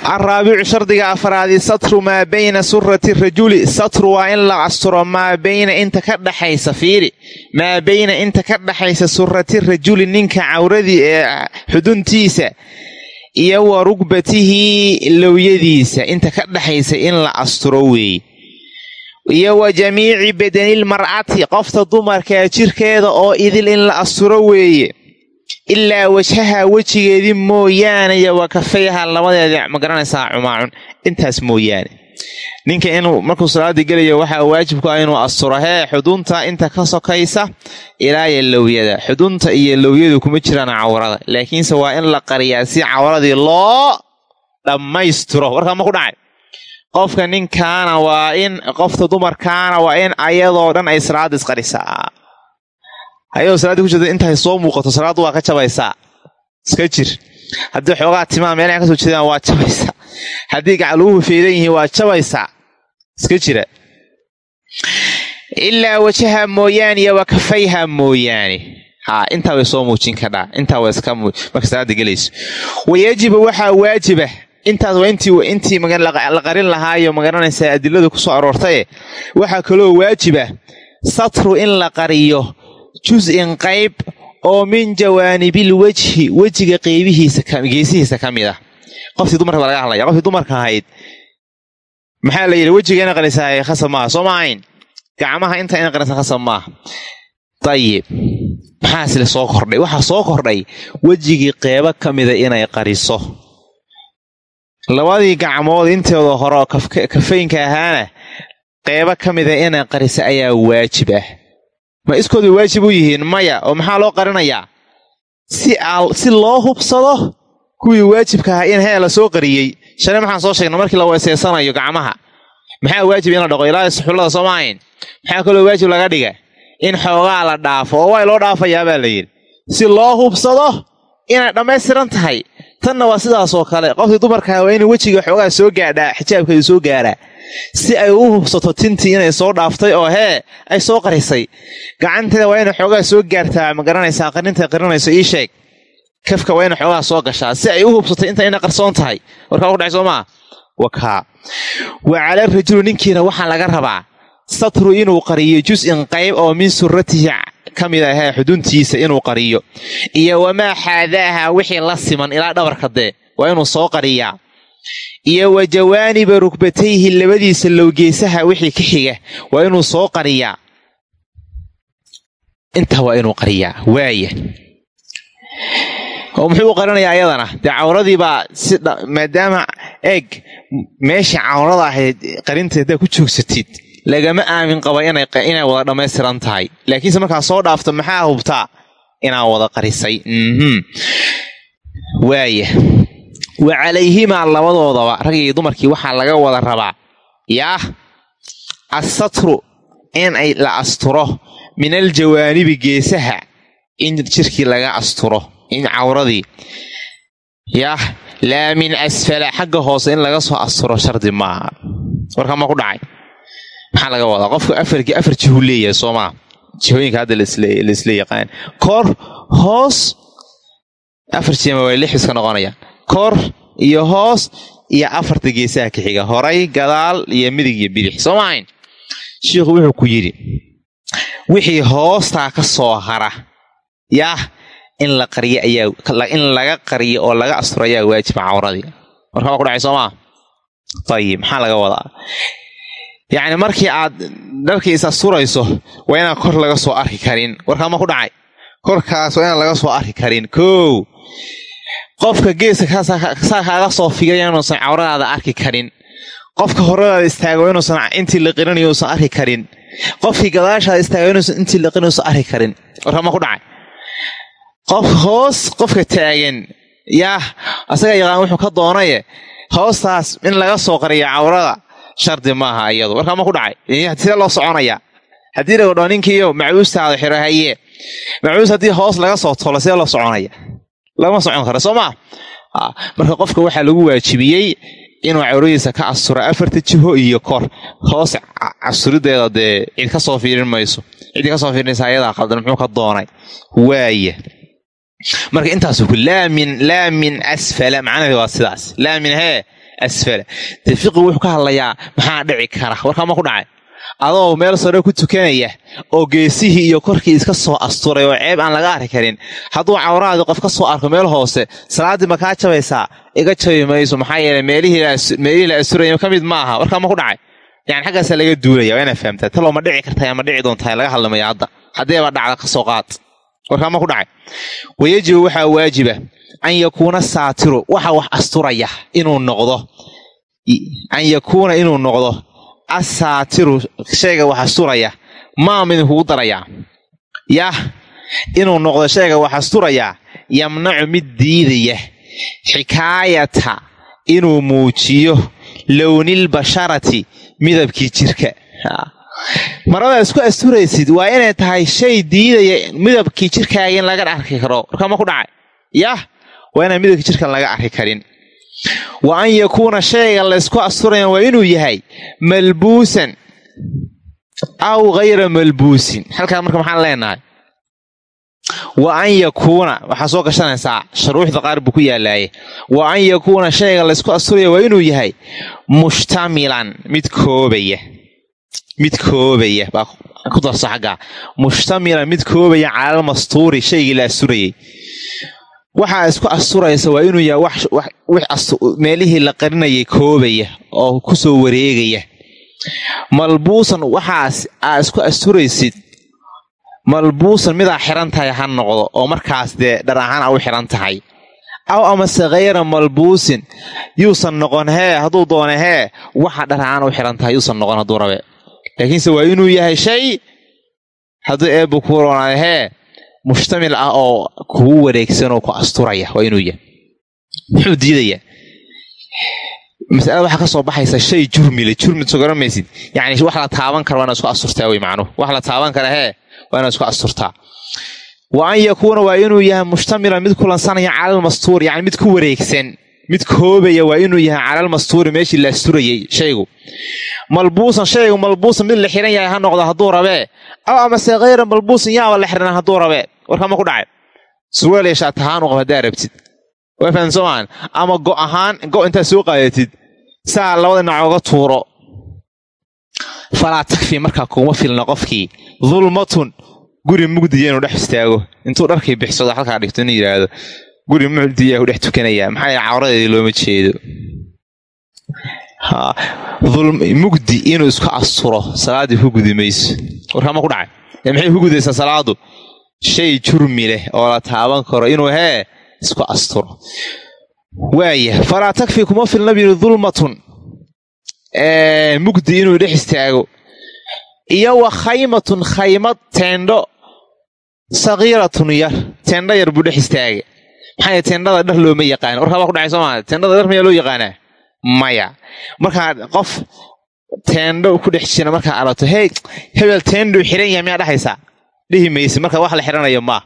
araabicu shardiga afaraadi satru maa bayna surati rajuli satru waa in la asturo maa bayna inta ka dhaxaysa fiiri maa bayna inta ka dhaxaysa surati rajuli ninka cawradii ee xuduntiisa iyo wa rugbatihi lowyadiisa inta ka dhaxaysa in la asturo weeye iyo wa jamiici badanil mar'ati qofta dumarkaa jirkeeda oo idil in la asturo weeye ilaa wajhaha wejigeedii mooyaane iyo wa kafayha labadeeda ma garanaysaa cumaacun intaas mooyaane. Ninka inuu markuu salaadii gelayo waxaa waajibku ah inuu asturo hee xudunta inta ka sokaysa ilaa iyo lowyada xudunta iyo lowyadu kuma jiraan cawrada. Laakiinse waa in la qariyaa si cawradii loo dhammaystiro. Warkaa ma ku dhacay? Qofka ninkaana waa in qofta dumarkaana waa in ayadoo dhan ay salaada isqarisaa ayadoo salaadii ku jirta intaay soo muuqato salaaddu waa ka jabaysaa. Iska jir. Haddii xoogaa timaa meelaha ka soo jeedaan waa jabaysaa. Haddii gacaluuhu feedan yihiin waa jabaysaa. Iska jira. Ilaa wajaha mooyaane iyo wa kafayha mooyaane. Ha intaa way soo muujin kadhaa intaa waa iska marka salaada gelayso. Wayajibu waxaa waajiba. Intaas waa intii la qarin lahaayo ma garanaysaa adiladu ku soo aroortaye. Waxaa kaloo waajiba satru in la qariyo jus-in qayb oo min jawaanibil wejhi wejiga qeybihiisa geesihiisa ka mid ah. Qoftii dumarka baa laga hadlaya qoftii dumarka ahayd maxaa la yidhi wejiga ina qarisaa khasab maaha? Soo ma ahayn? Gacmaha inta ina qarisa khasab maaha? Dayib maxaasle soo kordhay? Waxaa soo kordhay wejigii qeybo ka mida inay qariso. Labadii gacmood inteeda hore oo kafaynka ahaana qeybo ka mida inay qariso ayaa waajib ah ma iskooda waajib u yihiin maya oo maxaa loo qarinayaa si loo hubsado kuwii waajibka ahaa in hee la soo qariyey. Shalay maxaan soo sheegna markii la weeseysanayo gacmaha. Maxaa waajib in la dhaqo? Ilaa suxullada soo maahayn. Maxaa kaloo waajib laga dhiga in xoogaa la dhaafo. Oo waa loo dhaafayaabaa la yidhi. Si loo hubsado inay dhammaystiran tahay tanna waa sidaasoo kale. Qofkii dumarkaa waa in wejiga xoogaa soo gaadhaa xijaabkeedu soo gaaraa si ay u hubsato tintii inay soo dhaaftay oo hee ay soo qarisay. Gacanteeda waa inay xoogaa soo gaartaa ma garanaysaa qarintay qarinayso ii sheeg. Kafka waa inay xoogaa soo gashaa si ay u hubsato inta ina qarsoon tahay. Warkaa ku dhacay soo maa wakaa wa cala rajulu ninkiina waxaa laga rabaa satru inuu qariyo jus-in qayb oo min suratihi ka mid ahee xuduntiisa inuu qariyo. Iyo wamaa xaadaaha wixii la siman ilaa dhabarka dee? Waa inuu soo qariyaa. Iyo wa jawaaniba rugbatayhi labadiisa lowgeesaha wixii ka xiga waa inuu soo qariyaa. Intaa waa inuu qariyaa. Waaya oo muxuu u qarinayaa ayadana? Dee cawradiibaa si maadaama eeg meeshii cawrada ahayd qarinta haddaad ku joogsatid lagama aamin qaba inay wada dhammaystiran tahay. Laakiinse markaa soo dhaafto maxaa hubtaa inaa wada qarisay? Waaya wa calayhimaa labadoodaba rag iyo dumarkii waxaa laga wada rabaa yaah assatru in ay la asturo min aljawaanibi geesaha in jirkii laga asturo in cawradii. Yaah laa min asfala xagga hoose in laga soo asturo shardi maaha. Warkaa ma ku dhacay maxaa laga wadaa? Qofku afarkii afar jihu leeyahay soomaa jihooyinka hadda laisla yaqaan. Kor hoos afar jihama waa lix iska noqonayaan. Kor iyo hoos iyo afarta geesaha ka xiga. Horay gadaal iyo midig iyo bidix. Soo maahayn wuxuu ku yidhi wixii hoostaa ka soo hara yaah in la qariyo ayaa in laga qariyo oo laga asturo ayaa waajiba cawradii marka waa ku dhacay soo maa ayib maxaa laga wadaa yacni markii aad dharkii is asturayso waa inaan kor laga soo arki karin. Warkaa ma ku dhacay? Korkaas waa inaan laga soo arki karin. Kow! Qofka geeska saa kaaga soo figaya inuusan cawradaada arki karin. Qofka horadaada istaago inuusan intii la qirinayo uusan arki karin. Qofkii gadaashaada istaago inuusan intii la qirin uusan arki karin. Warkama ku dhacay? Qof hoos qofka taagan. Yaah asaga yaqaan wuxuu ka doonaye hoostaas in laga soo qariyo cawrada shardi maaha iyadu. Warkama ku dhacay. Sidee loo soconayaa haddii lagu dhao ninkiiyo macuustaada xiro haye macuus haddii hoos laga soo tolo sidee loo soconaya. Lama socon karo soo maa marka qofka waxaa lagu waajibiyey inuu cawradiisa ka asturo afarta jiho iyo kor. Hoos casturideeda dee cid ka soo fiirin mayso. Ciddii ka soo fiirinaysa ayadaa qaldan muxuu ka doonay? Waaya marka intaasu ku laa min laa min asfala macnaheed waa sidaas. Laa min hee asfala. Fiqi wuxuu ka hadlayaa maxaa dhici kara? Warkama ku dhacay. Adoo meel sare ku tukanaya oo geesihii iyo korkii iska soo asturay oo ceeb aan laga arki karin hadduu cawraadii qof ka soo arko meel hoose salaaddii ma kaa jabaysaa? Iga jabi mayso maxaa yeele meelihii la asturaya ka mid maaha? Warkaa ma ku dhacay. Yani xaggaasaa laga duulaya waa inaad fahamtaa. Taloo ma dhici kartaa ama dhici doontaa laga hadlamaya hadda haddeeba dhacda ka soo qaad warkaa ma ku dhacay. Wayajibu waxaa waajiba an yakuuna saatiru waxa wax asturaya inuu noqdo. An yakuuna inuu noqdo asaatiru shayga wax asturaya maa midin kugu darayaa yah inuu noqdo shayga wax asturayaa yamnacu mid diidaya xikaayata inuu muujiyo lownilbasharati midabkii jirka marada isku asturaysid waa inay tahay shay diidaya midabkii jirkaaga in laga arki karo. Warkama ku dhacay? Yah waa inaan midabkii jirkan laga arki karin. Wa an yakuuna shayga laysku asturaya waa inuu yahay malbuusan aw hayra malbuusin. Halkaa marka maxaan leenahay? Wa an yakuuna waxaa soo gashanaysaa shuruuxda qaar buu ku yaalaaye. Wa an yakuuna shayga laysku asturaya waa inuu yahay mushtamilan mid koobaya mid koobaya baa ku darso xaggaa mushtamilan mid koobaya calal mastuuri shaygii la asturayay waxaa isku asturaysa waa inuu yahay meelihii la qarinayay koobaya oo ku soo wareegaya. Malbuusan waxaas aa isku asturaysid malbuusan midaa xiran tahay ha noqdo oo markaas dee dhar ahaan a u xiran tahay. Aw amase khayra malbuusin yuusan noqon hee hadduu doone hee waxa dhar ahaan u xiran tahay yuusan noqon hadduu rabe laakiinse waa inuu yahay shay hadduu eebbu kuu roonaayo mushtamil ah oo kugu wareegsanoo ku asturaya waa inuu yahay. Muxuu diidayaa? Masalada waxaa ka soo baxaysa shay jurmile jurmid soo garanmaysid wax la taaban kara waa inaad isku asturtaa wey macnuhu. Wax la taaban kara hee waa isku asturtaa. Wa an yakuuna waa inuu yahay mushtamilan mid kulansanaya calalmastuuri yani mid ku wareegsan mid koobaya waa inuu yahay calalmastuuri meeshii la asturayay shaygu. Malbuusan shaygu malbuusan mid la xiran yahay ha noqdo hadduu rabee. Aw amase khayra malbuusan yaaba la xiran hadduu rabee. Warkama ku dhacay. Surweel iyo shaat ahaan u qab haddaa rabtid. Waa fahan soomaan ama go ahaan go intaad soo qaadatid saa labada dhinac oga tuuro. Falaa takfii markaa kuma filna qofkii. Dulmatun guri mugdiya inuu dhex istaago. Intuu dharkii bixsado halkaa dhigto inuu yidhaahdo guri mugdiya ku dhex tukanayaa maxaa cawradeedii looma jeedo? Mugdi inuu isku asturo salaaddii ku gudi mayso. Warkama ku dhacay? Maxay ku gudaysaa salaadu? Shay jurmi leh oo la taaban karo inuu hee isku asturo waaya falaa takfi kuma filna biyiri dulmatun mugdi inuu dhex istaago. Iyo wa khaymatun khaymad teendho sakiiratun yar. Teendho yar buu dhex istaagay maxaa teendhada dhar looma yaqaano warkaabaa ku dhacay soo maa teendhada dhar mayaa loo yaqaanaa maya. Markaa qof teendho ku dhex jira markaa aragto hey hebel teendhuu xiran yahay miyaa dhahaysaa dhihi mayse marka wax la xiranayo maa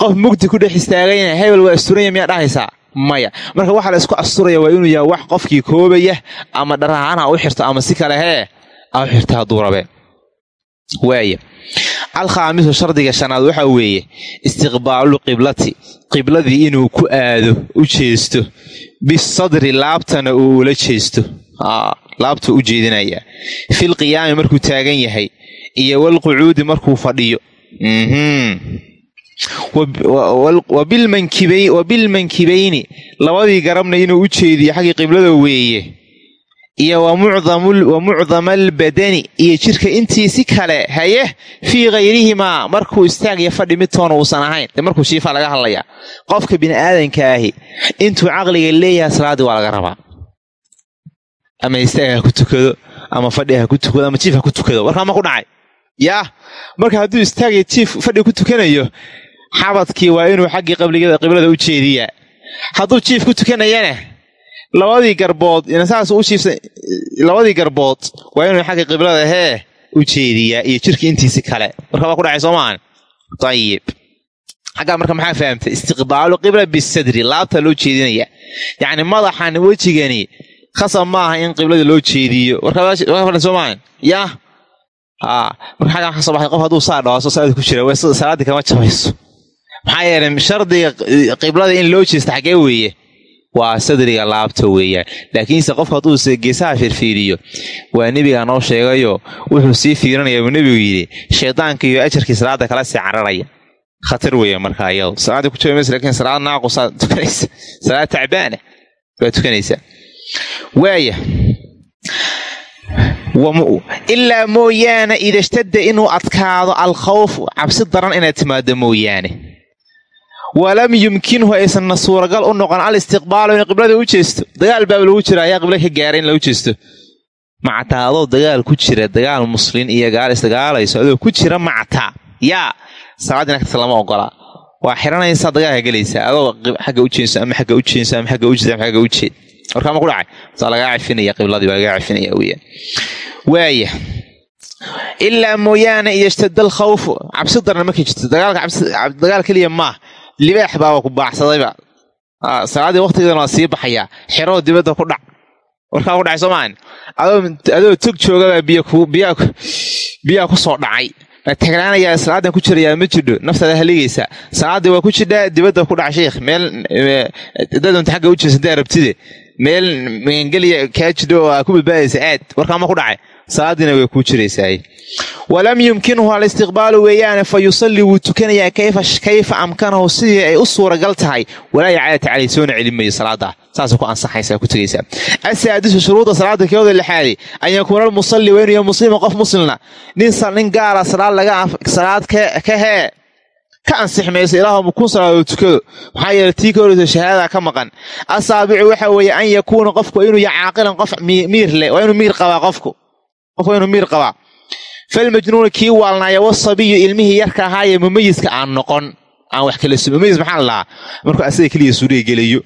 qof mugdi ku dhex istaagayna hebel waa asturanya miyaa dhahaysaa maya. Marka waxaa la isku asturaya waa inuu yahay wax qofkii koobaya ama dhar ha u xirto ama si kale hee a u xirta hadduu waaya alkhaamisu shardiga shanaad waxaa weeye istiqbaalu qiblati qibladii inuu ku aado u jeesto bisadri laabtana uu ula jeesto. Laabtuu u jeedinayaa fil qiyaami markuu taagan yahay iyo walqucuudi markuu fadhiyo. Wa bilmankibayni labadii garabna inuu u jeediyo xaggii qiblada weeye iyo wa mucdama albadani iyo jidhka intiisi kale haye fii hayrihimaa markuu istaag iyo fadhi midtoona uusan ahayn. Dee markuu shiifa laga hadlayaa qofka bini'aadanka ahi intuu caqliga leeyahay salaaddii waa laga rabaa. Ama istaag ha ku tukado ama fadhi ha ku tukado ama jiif ha ku tukado warkaa ma ku dhacay. Yaa marka hadduu istaagyo jiif fadhi ku tukanayo xabadkii waa inuu xaggii qiblada u jeediyaa. Hadduu jiif ku tukanayana labadii garbood saas u jiifsa labadii garbood waa inuu xagga qiblada hee u jeediyaa iyo jirka intiisi kale. Marka waa ku dhacay soo maahan ayib xaggaa marka maxaa fahamtay? Istiqbaalu qibla bisadri laabta loo jeedinaya. Yacni madaxan wejigani khasab maaha in qiblada loo jeediyo. Warkaa soo maahan yaa haa marka xaggaa ka soo baxay qof hadduu saa dhawaaso salaada ku jira salaaddii kama jabayso. Maxaa yeelay shardiga qiblada in loo jeesta xaggee weeye waa sadriga laabta weeyaan laakiinse qofka hadduu geesaha firfiiriyo waa nebigaa noo sheegayo wuxuu sii fiirinaya buu nebigu yidhi shaydaanka iyo ajarkii salaada kala sii cararaya. Khatar weeya markaa iyado salaaddii ku jabamaysa lakiin salaad naaqusaa tukanaysa. Salaad tacbaana waa tukanaysaa waaya ilaa mooyaane ida ishtadda inuu adkaado alkhawfu cabsi daran inaad timaado mooyaane walam yumkinhu aysanna suuragal u noqon. Al istiqbaalu in qiblada u jeesto. Dagaal baaba lagu jira ayaa qibla ka gaara in lagu jeesto. Macataa adoo dagaal ku jira dagaal muslin iyo gaal isdagaalayso adoo ku jira macataa yaa salaadina kasta lama ogolaa waa xiranaysaa dagaalka gelaysaa. Adoo xagga u jeenso ama xagga u jeenso ama xagga u jeed ama xagga u jeed. Warkaa ma ku dhacay? Saa lagaa cafinaya qibladii baa lagaa cafinaya weyaan waaya ilaa mooyaane iyo ishtadda alkhawfu cabsi darna markay jirto. Dagaal keliya maah libaax baaba ku baaxsadayba salaaddii waktigeedana waa sii baxayaa xeroo dibadda ku dhac. Warkaa ku dhacay soomaan? Adoo tog joogabaa biyaa ku soo dhacay. Taglaanayaa salaadan ku jirayaa ma jidho naftaada haligaysaa salaaddii waa ku jidhaa dibadda ku dhac sheikh. Meel dadunta xagga u jeesantaa rabtide. Meel meengeliya kaa jidho oo aa ku badbaadaysa aad. Warkaa ma ku dhacay salaadiina way kuu jiraysaay walam yumkinhu alistiqbaalu weeyaane fa wuu tukanayaa kayfa amkanahu sidii ay u suuragal tahay. Walaa yacadata caley soona celimayo salaada. Saasay ku ansaxaysa ku tegaysaa asaadisu shuruuda salaada keoda lixaadi an yakuuna almusalli waa inuu yahay muslima qof muslimna. Nin gaala salaad ka hee. Ka ansix mayso ilaahuma kun salaadood tukado. Maxaa yeele tii ka horeysa shahaadada ka maqan. Asaabicu waxa weeye an yakuuna qofku inuu yahay caaqilan qof miir leh waa inuu miir qabaa qofku qof waa inuu miir qabaa falmajnuuna kii waalnaaya wasabiyu ilmihii yarka ahaayee mumayiska aan noqon. Aan wax kala mumayis maxaa la dhahaa markuu asaga keliya suuriga gelayo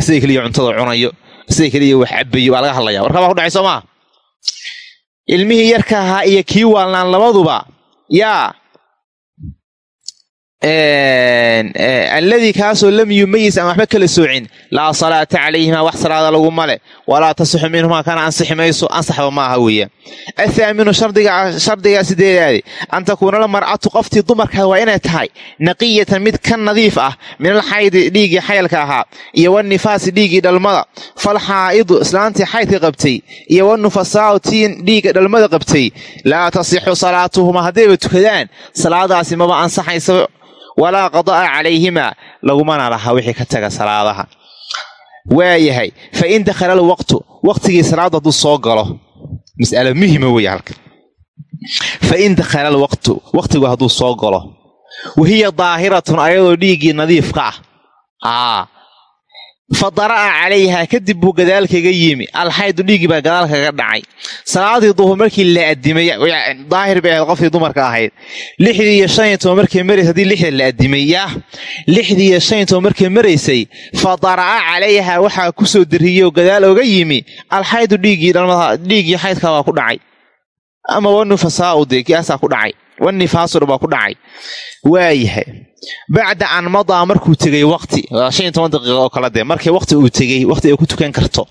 asaga keliya cuntada cunayo asaga keliya wax cabayo waa laga hadlaya warkaa baa ku dhacay soo maa ilmihii yarka ahaa iyo kii waalnaan labaduba yaa alladii kaasoo lam yumayis aan waxba kala soocin. Laa salaata calayhimaa wax salaada laguma leh walaa tasixu minhumaa kana ansixi mayso ansaxba maaha weeyaan athaaminu shardigaa sideedaadi. An takuuna almar'atu qoftii dumarkaa waa inay tahay naqiyatan mid ka nadiif ah min alxaydi dhiiggii xaylka ahaa iyo wanifaasi dhiiggii dhalmada. Falxaa'idu islaantii xaydka qabtay iyo wanufasaa'u tiin dhiigga dhalmada qabtay. Laa tasixu salaatuhuma haddayba tukadaan salaadaasi maba ansaxaysa walaa qada'a calayhimaa lagumana laha wixii ka taga salaadaha. Waayahay fa in dakhala alwaqtu waqtigii salaaddu hadduu soo galo mas'alo muhima weeye halka fa in dakhala alwaqtu waqtigu hadduu soo galo wahiya daahiratun ayadoo dhiiggii nadiifka ah fa dara'a calayhaa kadib buu gadaalkaga yimi. Alxaydu dhiiggii baa gadaalkaga dhacay. Salaadii duhur markii la adimay daahir bay ahayd qofkii dumarka ahayd. Lixdii iyo shan iyo toban markay maraysay haddii lixda la adimay yaah lixdii iyo shan iyo toban markay maraysay fa dara'a calayhaa waxaa ku soo dariyey oo gadaal oga yimi. Alxaydu dhiiggii dhalmada dhiiggii xaydka waa ku dhacay. Ama wanufasaa'u dee kaasaa ku dhacay wanifaasuna baa ku dhacay waayahay bacda an madaa markuu tegay waqti shan iyo toban daqiiqa oo kale dee markii waqti uu tegey waqti ay ku tukan karto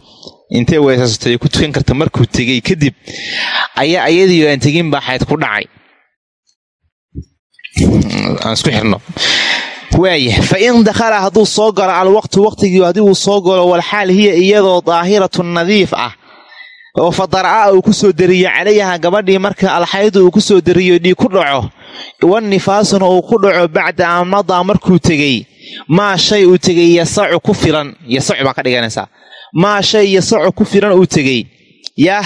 intay weysasatay ku tukan karta markuu tegey kadib ayaa ayadii aan tegin baa xayd ku dhacay aan isku xirno waaya fa in dakhala hadduu soo galo alwaqtu waqtigii haddii uu soo galo walxaal hiya iyadoo daahiratu nadiif ah oo fa dar'a uu soo dariyo calayha gabadhii marka alxaydu uu ku soo dariyo dhiig ku dhaco wanifaasuna uu ku dhaco bacda an madaa markuu tegey. Maa shay uu tegey yasacu ku filan. Yasacu baa ka dhiganaysaa. Maa shay yasacu ku filan uu tegey. Yah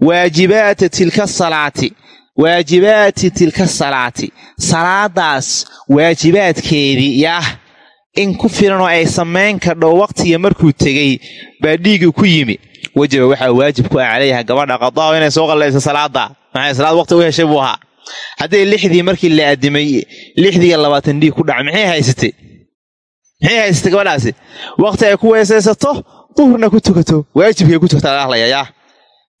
waajibaata tilka salaati. Waajibaati tilka salaati. Salaadaas waajibaadkeedii yah in ku filan oo ay samayn kadho waqtiga markuu tegey baa dhiigii ku yimi wajaba waxaa waajib ku ah calayha gabadha qadaahu inay soo qallayso salaada maxay salaad waqti u heshay buu ahaa. Hadday lixdii markii la addimay lixdiiyo labaatan dhiig ku dhaca maxay haysatay maxay haysatay gabadhaasi? Waqti ay ku weesaysato duhurna ku tukato. Waajibkay ku tugtaa laga hadlayayaa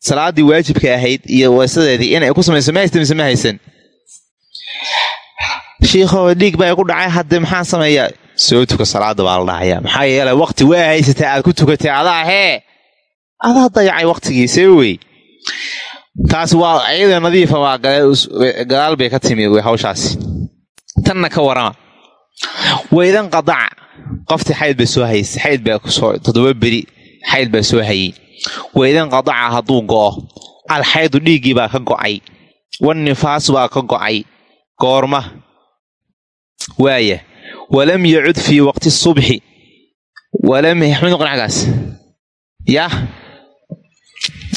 salaadii waajibka ahayd iyo weesadeedii inay ku samayso ma haysta mise ma haysan? Shiikho dhiig baa ku dhacay hadde maxaan sameeyaa? Soo tuka salaada baa la dhahayaa. Maxaa yeele waqti waa haysataa aad ku tukatay adaa hee adaa dayacay waqtigii see wey. Taasi waa iyada nadiifa waa gadaal bay ka timi hawshaasi. Tanna ka warama waydan qadaca qoftii xayd bay soo haysay xayd baa toddoba beri xayd baa soo hayey waydan qadaca hadduu go'o alxaydu dhiiggii baa ka go'ay. Wannifaas baa ka go'ay. Goorma. Waaya walam yacud fii waqti subxi walam xmidqnacgaas yah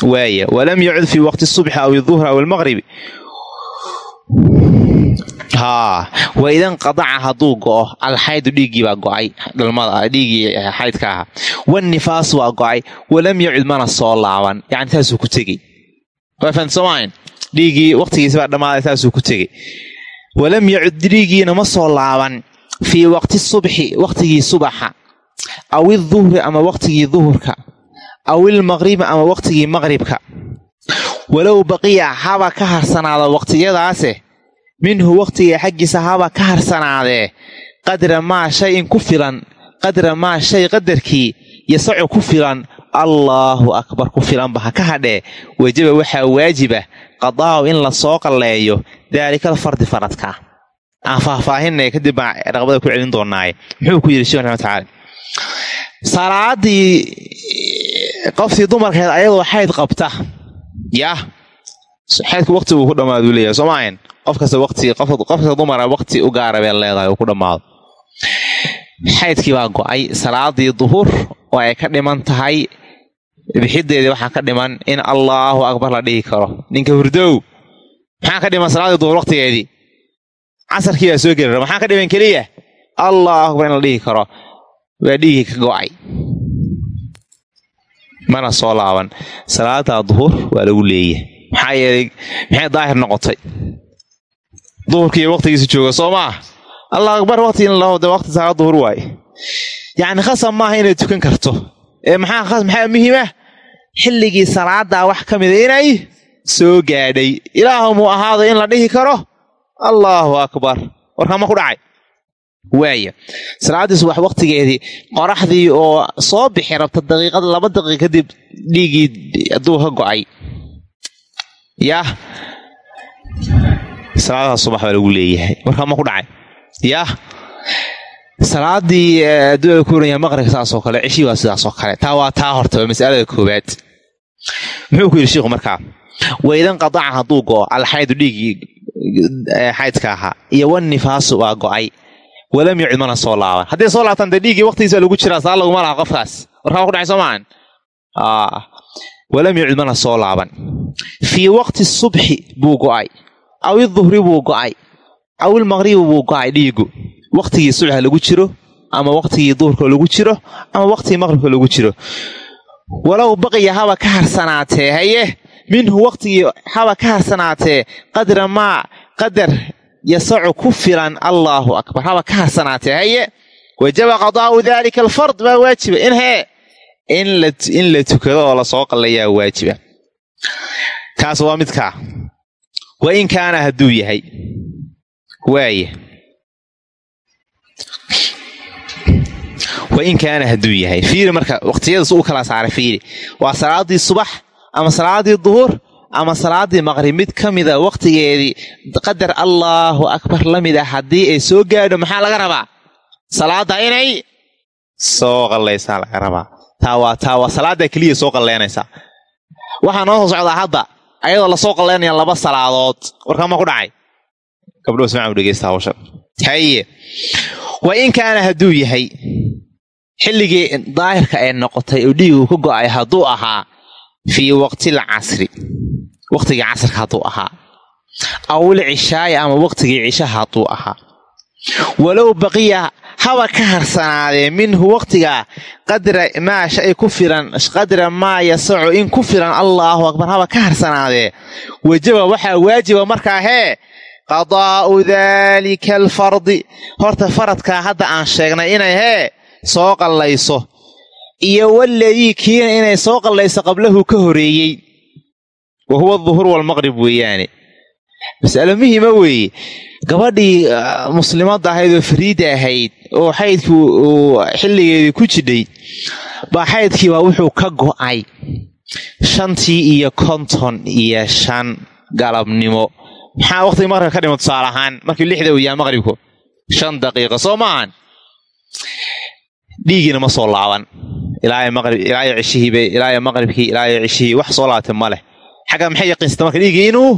waaya walam yacud fii waqti subxi aw iduhri aw almaqribi haa waidan qadaca hadduu go'o alxaydu dhiiggii baa go'ay dhalmada dhiiggii xaydka ahaa wannifaas waa go'ay walam yacud mana soo laaban. Yani saasuu ku tegey. Fahansomayn dhiiggii waqtigiisi baa dhammaaday saasuu ku tegey. Walam yacud dhiiggiina ma soo laaban. Fii waqti subxi waqtigii subaxa aw iduhri ama waqtigii duhurka aw ilmaqribi ama waqtigii maqribka. Walow baqiya haba ka harsanaada waqtiyadaase. Minhu waqtiga xaggiisa haba ka harsanaadee qadra maa shay in ku filan. Qadra maa shay qadarkii yasacu ku filan. Allaahu akbar ku filanba ha ka hadhee wajaba waxaa waajiba. Qadaa'u in la soo qalleeyo. Daalikal fardi faradka. Aan faahfaahinay kadib baan raqbada ku celin doonaaye muxuu ku yidhi sheekh raxmat tacaala salaadii qoftii dumarkeed ayadoo xayd qabta. Yah xaydku waqti uu ku dhammaadu leeyahay soo maahayn qof kasta waqti qofkasta dumara waqti u gaara bay leedahay uu ku dhammaado. Xaydkii baa go'ay salaadii duhur oo ay ka dhiman tahay bixideedii waxaa ka dhiman in allaahu akbar la dhihi karo. Ninka hurdow maxaa ka dhiman salaadii duhur waqtigeedii? Casarkii baa soo geli maxaa ka dhiman keliya? Allahu akbar in la dhihi karo waa dhiigii ka go'ay mana soo laaban salaadaa duhur waa lagu leeyahay maxaa yeelay maxay daahir noqotay duhurkiiyo waqtigiisa jooga soo maa allah akbar waqti in lao de waqti salaad duhur waaye yacni khasab maaha inaad tukan karto ee maxaa maxaa muhiima xilligii salaadaa wax ka mida inay soo gaadhay ilaahumuu ahaado in la dhihi karo allaahu akbar. Warkama ku dhacay waaya salaadii subax waqtigeedii qoraxdii oo soo bixi rabta daqiiqad laba daqiiq kadib dhiiggii hadduu ka go'ay. Yah. Salaadaha subax baa lagu leeyahay. Warkama ku dhacay. Yah. Salaadii adduunyada ku oranya maqribka saasoo kale cishii waa sidaasoo kale. Taa waa taa horta waa masalada koowaad. Muxuu ku yidhi shiikhu markaa waydan qadaca hadduu go'o alxaydu dhiiggii xaydka ahaa iyo wanifaasu waa go'ay walam yucid mana soo laaban hadday soo laabtaan dee dhiiggii waqtigiisa lagu jiraa saa laguma laha qofkaas. Warkama ku dhacay soo maahan walam yucid soo laaban? Fii waqti subxi buu go'ay. Aw iduhri buu go'ay. Aw ilmaqribi buu go'ay dhiigu waqtigii subxa lagu jiro ama waqtigii duhurka lagu jiro ama waqtigii maqribka lagu jiro. Walow baqiya haba ka harsanaatee haye? Minhu waqtigii haba ka harsanaatee qadra maa qadar yasacu ku filan allaahu akbar haba ka harsanaatee haye wajaba qadaa'u daalika alfard baa waajiba in hee in la tukado oo la soo qallayaa waajiba kaas waa midkaa wa in kaana hadduu yahay waaya wa in kaana hadduu yahay fiiri marka waqtiyadaas u kala saaray fiiri waa salaadii subax ama salaadii duhur ama salaadii maqrib mid ka mida waqtigeedii qadar allaahu akbar la mid a haddii ay soo gaadho maxaa laga rabaa? Salaada inay soo qallaysaa laga rabaa. Taa waa taa waa salaada keliya soo qalleynaysaa waxaa noo soo socdaa hadda ayadoo la soo qalleynaya laba salaadood. Warkama ku dhacay? Gabdho ismaacu dhegeysta hawsha haye wa in kaana hadduu yahay xilligii daahirka ay noqotay oo dhiigu ka go'ay hadduu ahaa fii waqtil casri waqtigii casrka hadduu ahaa awil cishaaya ama waqtigii cishaha hadduu ahaa walow baqiya haba ka harsanaadee minhu waqtigaa qadra maa shay ku filan qadra maa yasacu in ku filan allaahu akbar haba ka harsanaadee wajaba waxaa waajiba markaa hee qadaa'u daalika alfardi horta faradkaa hadda aan sheegnay inay hee soo qallayso iyo waladii kiina inay soo qallayso qablahu ka horeeyey. Wa huwa duhur walmaqrib weeyaane mas'alo muhiima weeye. Gabadhii muslimadda ahayd oo fariida ahayd oo xaydkii uu xilligeedii ku jidhay baa xaydkiibaa wuxuu ka go'ay shantii iyo konton iyo shan galabnimo. Maxaa waqtiga maqribka ka dhima tusaale ahaan? Markii lixda uu yaha maqribku shan daqiiqa soo maahan dhiigiina ma soo laaban. Ilaayo cishihiiba ilaayo maqribkii ilaayo cishihii wax soo laabtay ma leh. Xagga maxay yaqiinsata marka dhiiggii inuu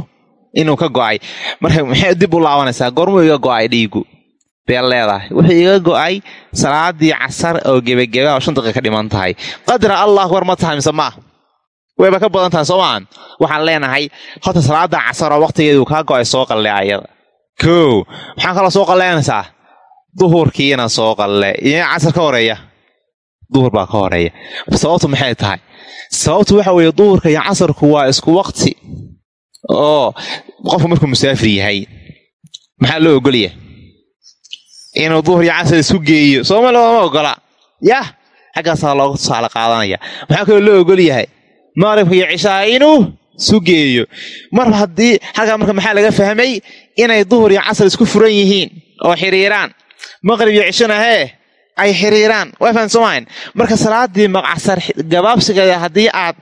inuu ka go'ay. Marka maxay dib u laabanaysaa? Goormuu iga go'ay dhiigu bee leedahay. Wuxuu iga go'ay salaadii casar oo gebageba oo shan daqiiqa ka dhiman tahay. Qadra allah akbar ma tahay mise maah wayba ka badan tahay soo maahan waxaan leenahay horta salaada casar oo waqtigeedu kaa go'ay soo qallee ayada. Kow maxaa kaloo soo qalleynaysaa duhurkiina soo qalle. Casar ka horreeya. Duhur baa ka horreeya. Sababtu maxay tahay? Sababtu waxa weeye duhurka iyo casarku waa isku waqti. Oo qofku markuu musaafir yahay maxaa loo ogolya inuu duhur iyo casar isku geeyo. Sooma looma ogola? Yah xaggaasaa looga tusaale qaadanaya. Maxaa kaloo loo ogol yahay maqribka iyo cishaha inuu isu geeyo. Mar haddii halkaa marka maxaa laga fahmay? Inay duhur iyo casar isku furan yihiin oo xiriiraan maqrib iyo cishana hee ay xiriiraan. Waa fahamsamahayn marka salaadii maqcasar gabaabsigeeda haddii aad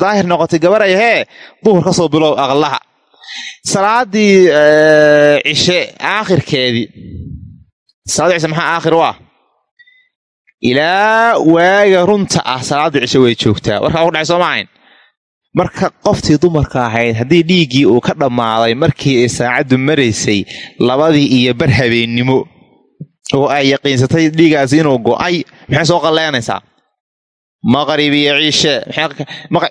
daahir noqotay gabaray hee duhur ka soo bilow aqlaha. Salaadii cishe aakhirkeedii. Salaadii cishe maxaa aakhir u ah? Ilaa waaga runta ah salaaddii cishe way joogtaa. Warkaa ku dhacay soo maahayn marka qoftii dumarka ahayd haddii dhiiggii uu ka dhammaaday markii ay saacaddu maraysay labadii iyo bar habeennimo oo ay yaqiinsatay dhiigaasi inuu go'ay? Maxay soo qalleynaysaa maqrib iyo ciishe?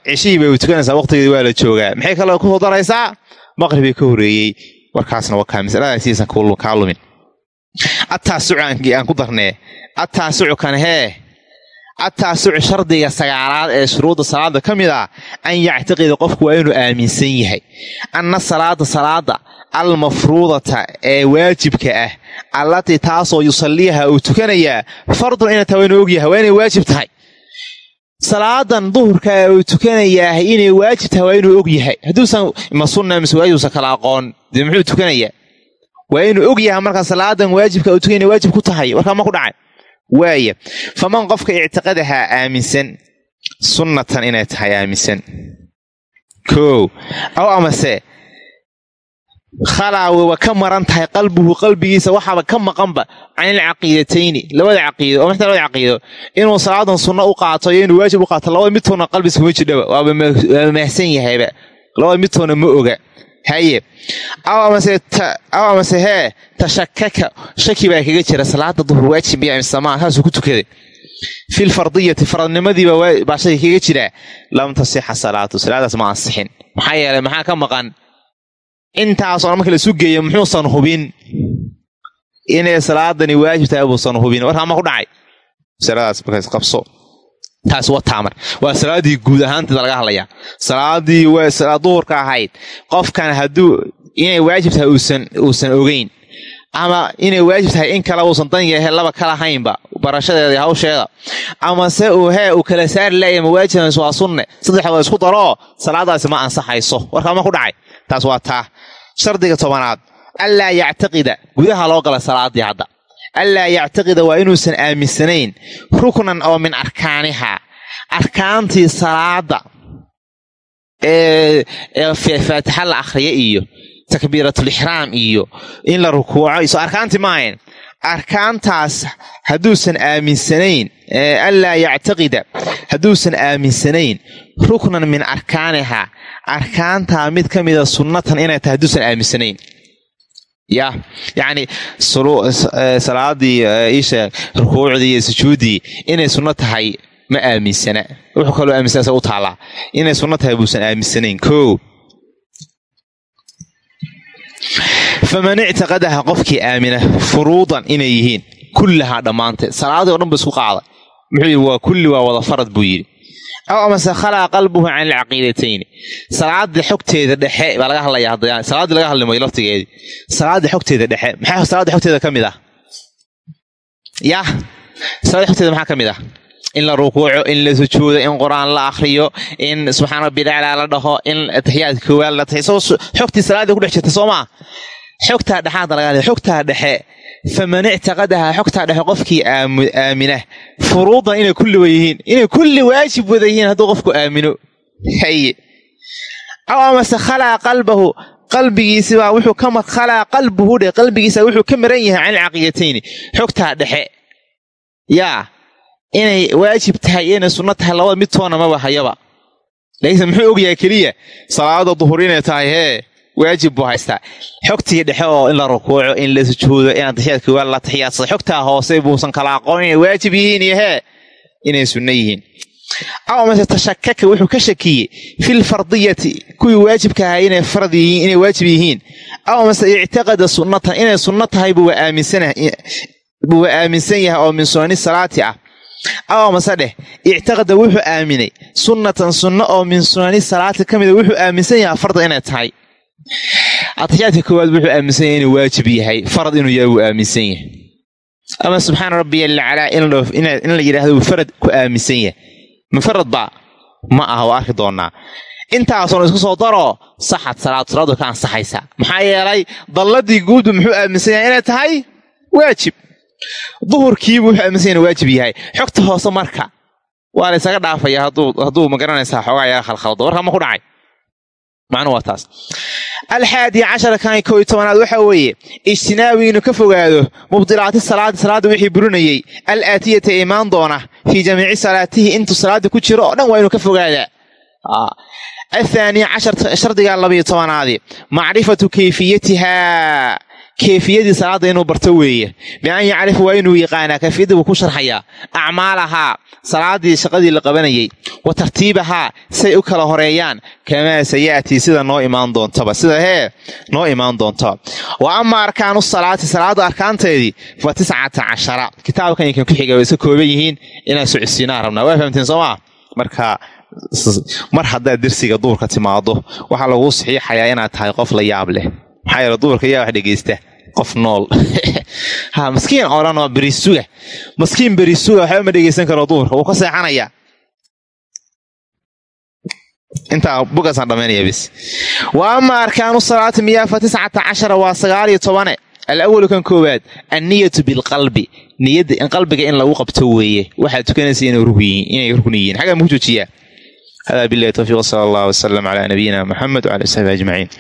Cishihii bay tukanaysaa waqtigeedi waa la joogaa. Maxay kaloo ku soo daraysaa maqribay ka horeeyey. Warkaasna wakaa masaladaasiisan kaa lumin. Ataasucu aan ku darnee. Ataasucu kan hee ataasucu shardiga sagaalaad ee shuruudda salaada ka mid ah an yactiqida qofku waa inuu aaminsan yahay. Anna salaada salaada almafruudata ee waajibka ah allatii taasoo yusalliiha uu tukanayaa fardun inay tahay waa inuu ogyahay waa inay waajib tahay. Salaadan duhurka uu tukanayaa inay waajib tahay waa inuu og yahay hadduusan ma sunna mise waajibuusan kala aqoon dee muxuu tukanayaa waa inuu og yahay marka salaadan waajibka uu tukanaya waajib ku tahay warkaa ma ku dhacay waaya faman qofka ictiqadahaa aaminsan sunnatan inay tahay aaminsan. Koow aw amase khalaawe waa ka maran tahay qalbuhu qalbigiisa waxaaba ka maqanba canil caqiidatayni labada caqiido oo maxta labada caqiido inuu salaadan sunno u qaato iyo inuu waajib u qaato labada midtoona qalbiis kuma jidhaba waaba mahsan yahayba labada midtoona ma oga haye aw amase hee tashakaka shaki baa kaga jira salaada duhur waajib miya mise maa saasuu ku tukaday fil fardiyati faradnimadiiba baa shaki kaga jiraa lam tasixa salaatu salaadaas ma ansixin. Maxaa yeelay maxaa ka maqan? Intaasoo marka la isu geeyo muxuusan hubin. Inay salaadani waajib tahay buusan hubin. Warkaa ma ku dhacay? Masaladaas markaas qabso taas waa taamar. Waa salaadii guud ahaanteeda laga hadlayaa. Salaadii waa duhurka ahayd. Qofkan hadduu inay waajib tahay uusan ogeyn. Ama inay waajib tahay in kale uusan dan yahe laba ka lahaynba barashadeeda iyo hawsheeda. Ama se uu hee uu kala saari laaya ma waajibas waa sunne. Saddexdoo isku daroo salaadaasi ma ansaxayso. Warkaa ma ku dhacay. Taas waa taa. Shardiga tobanaad. Allaa yactaqida. Gudaha loo gala salaadii hadda allaa yactaqida waa inuusan aaminsanayn ruknan oo min arkaaniha arkaantii salaada ee faatixa la akhriya iyo takbiiratulixraam iyo in la rukuuco iso arkaantii maahayn arkaantaas hadduusan aaminsanayn allaa yactaqida hadduusan aaminsanayn ruknan min arkaaniha arkaantaa mid ka mida sunnatan inay tahay hadduusan aaminsanayn ya yacni salaadii isha rukuucdii iyo sujuuddii inay sunno tahay ma aaminsana wuxuu kaloo aaminsanasa u taallaa inay sunno tahay buusan aaminsanayn. Koo faman ictiqadaha qofkii aamina furuudan inay yihiin kullahaa dhammaanteed. Salaadii o dhan ba isku qaada muxuu yidhi waa kulli waa wada farad buu yidhi aw amase khalaa qalbuhu can alcaqiidatayni salaada xogteeda dhexe baa laga hadlaya hadda salaaddii laga hadlimayo laftigeedii salaada xogteeda dhexe maxaa salaada xogteeda ka mid ah? Yah salaada xogteeda maxaa ka mid ah? In la rukuuco in la sujuudo in qur'aan la akriyo in subxaan rabbi laclaa la dhaho in atixiyaad koowaad la taxiy xogtii salaadii ku dhex jirta soo maa xogtaa dhexaada laga xogtaa dhexe faman ictiqadaha xogtaa dhexe qofkii aamina furuudan inay kulliba yihiin inay kulli waajib wada yihiin hadduu qofku aamino. Haye aw amase khalaa qalbahu qalbigiisibaa wuxuu ka khalaa qalbuhu dhe qalbigiisa wuxuu ka maran yahay can ilcaqiidatayni xogtaa dhexe. Yaa inay waajib tahay inay sunno tahay labada mid maba hayaba laakiinse muxuu ogyahay keliya? Salaada duhur inay tahay hee waajib buu haystaa. Xogtii dhexe oo in la rukuuco in la sujuudo in atixiyaadka waa la taxiyaadsado xogtaa hoose buusan kala aqoon inay waajib yihiin iyo inay sunno yihiin. Aw mase tashakaka wuxuu ka shakiyey fil fardiyati kuwii waajibka ahaa inay fard yihiin inay waajib yihiin. Aw mase ictiqada sunnatan inay sunno tahay buuwa aaminsan yahay oo min sunani salaati ah. Aw mase dheh ictiqada wuxuu aaminay sunnatan sunno oo min sunani salaati ka mida wuxuu aaminsan yahay farda inay tahay atixiyaadka koowaad wuxuu aaminsan yahay inuu waajib yahay. Farad inuu yahay wuu aaminsan yahay. Ama subxaana rabbiya alcalaa in la yidhaahdo wuu farad ku aaminsan yahay. Mufarad ba ma aha waa arki doonaa. Intaasoon isku soo daroo saxad salaad salaadu ka ansaxaysa. Maxaa yeelay dalladii guudu muxuu aaminsan yahay inay tahay waajib. Duhurkiibu wuxuu aaminsan yahay waajib yahay. Xogta hoose marka waa la ysaga dhaafaya hadduu ma garanaysaa xoogaa yaga khalkhaldo. Warka ma ku dhacay macnuu waa taas. Alxaadi cashara kan iyo tobanaad waxaa weeye ijtinaabi inuu ka fogaado mubdilaati salaadi salaada wixii burinayey al aatiyata imaan doona fii jamiici salaatihi intuu salaada ku jiro oo dhan waa inuu ka fogaadaa. Athaaniya cashar shardiga labayo tobanaadi macrifatu kayfiyatihaa keefiyadii salaada inuu barto weeye. Bian yacrifa waa inuu yaqaanaa kayfiyadii buu ku sharxayaa acmaalahaa salaadii shaqadii la qabanayey wa tartiibahaa say u kala horeeyaan. Kamaa sayaatii sida noo imaan doontaba sida hee noo imaan doontaba wa ama arkaanu salaati salaada arkaanteedii fa tiscata cashara. Kitaabkan kan ku xiga way iska kooban yihiin inaan socodsiinaa rabnaa. Waa fahamteen soomaa marka mar haddaad dersiga duurka timaado waxaa laguu saxiixayaa inaad tahay qof la yaab leh maxaa yeele duurka yaa wax dhegaysta? Qof nool. *laughs* Ha maskiin odhan oo berisuga maskiin berisuga waxba ma dhegaysan karo duurka wuu ka seexanayaa intaa bugaasaan dhamaynaya bis wa ama arkaanu salaati miyaa tiscata cashara waa sagaal iyo tobane alawalu kan koowaad anniyatu bilqalbi niyadda in qalbiga in lagu qabto weeye. Waxaad tukanaysa inay rukni yihiin. Xagaa muku joojiyaa? Hada bilahi towfiiq sala allah wasalam calaa nabiyina muxamed wcala saxbi ajmaciin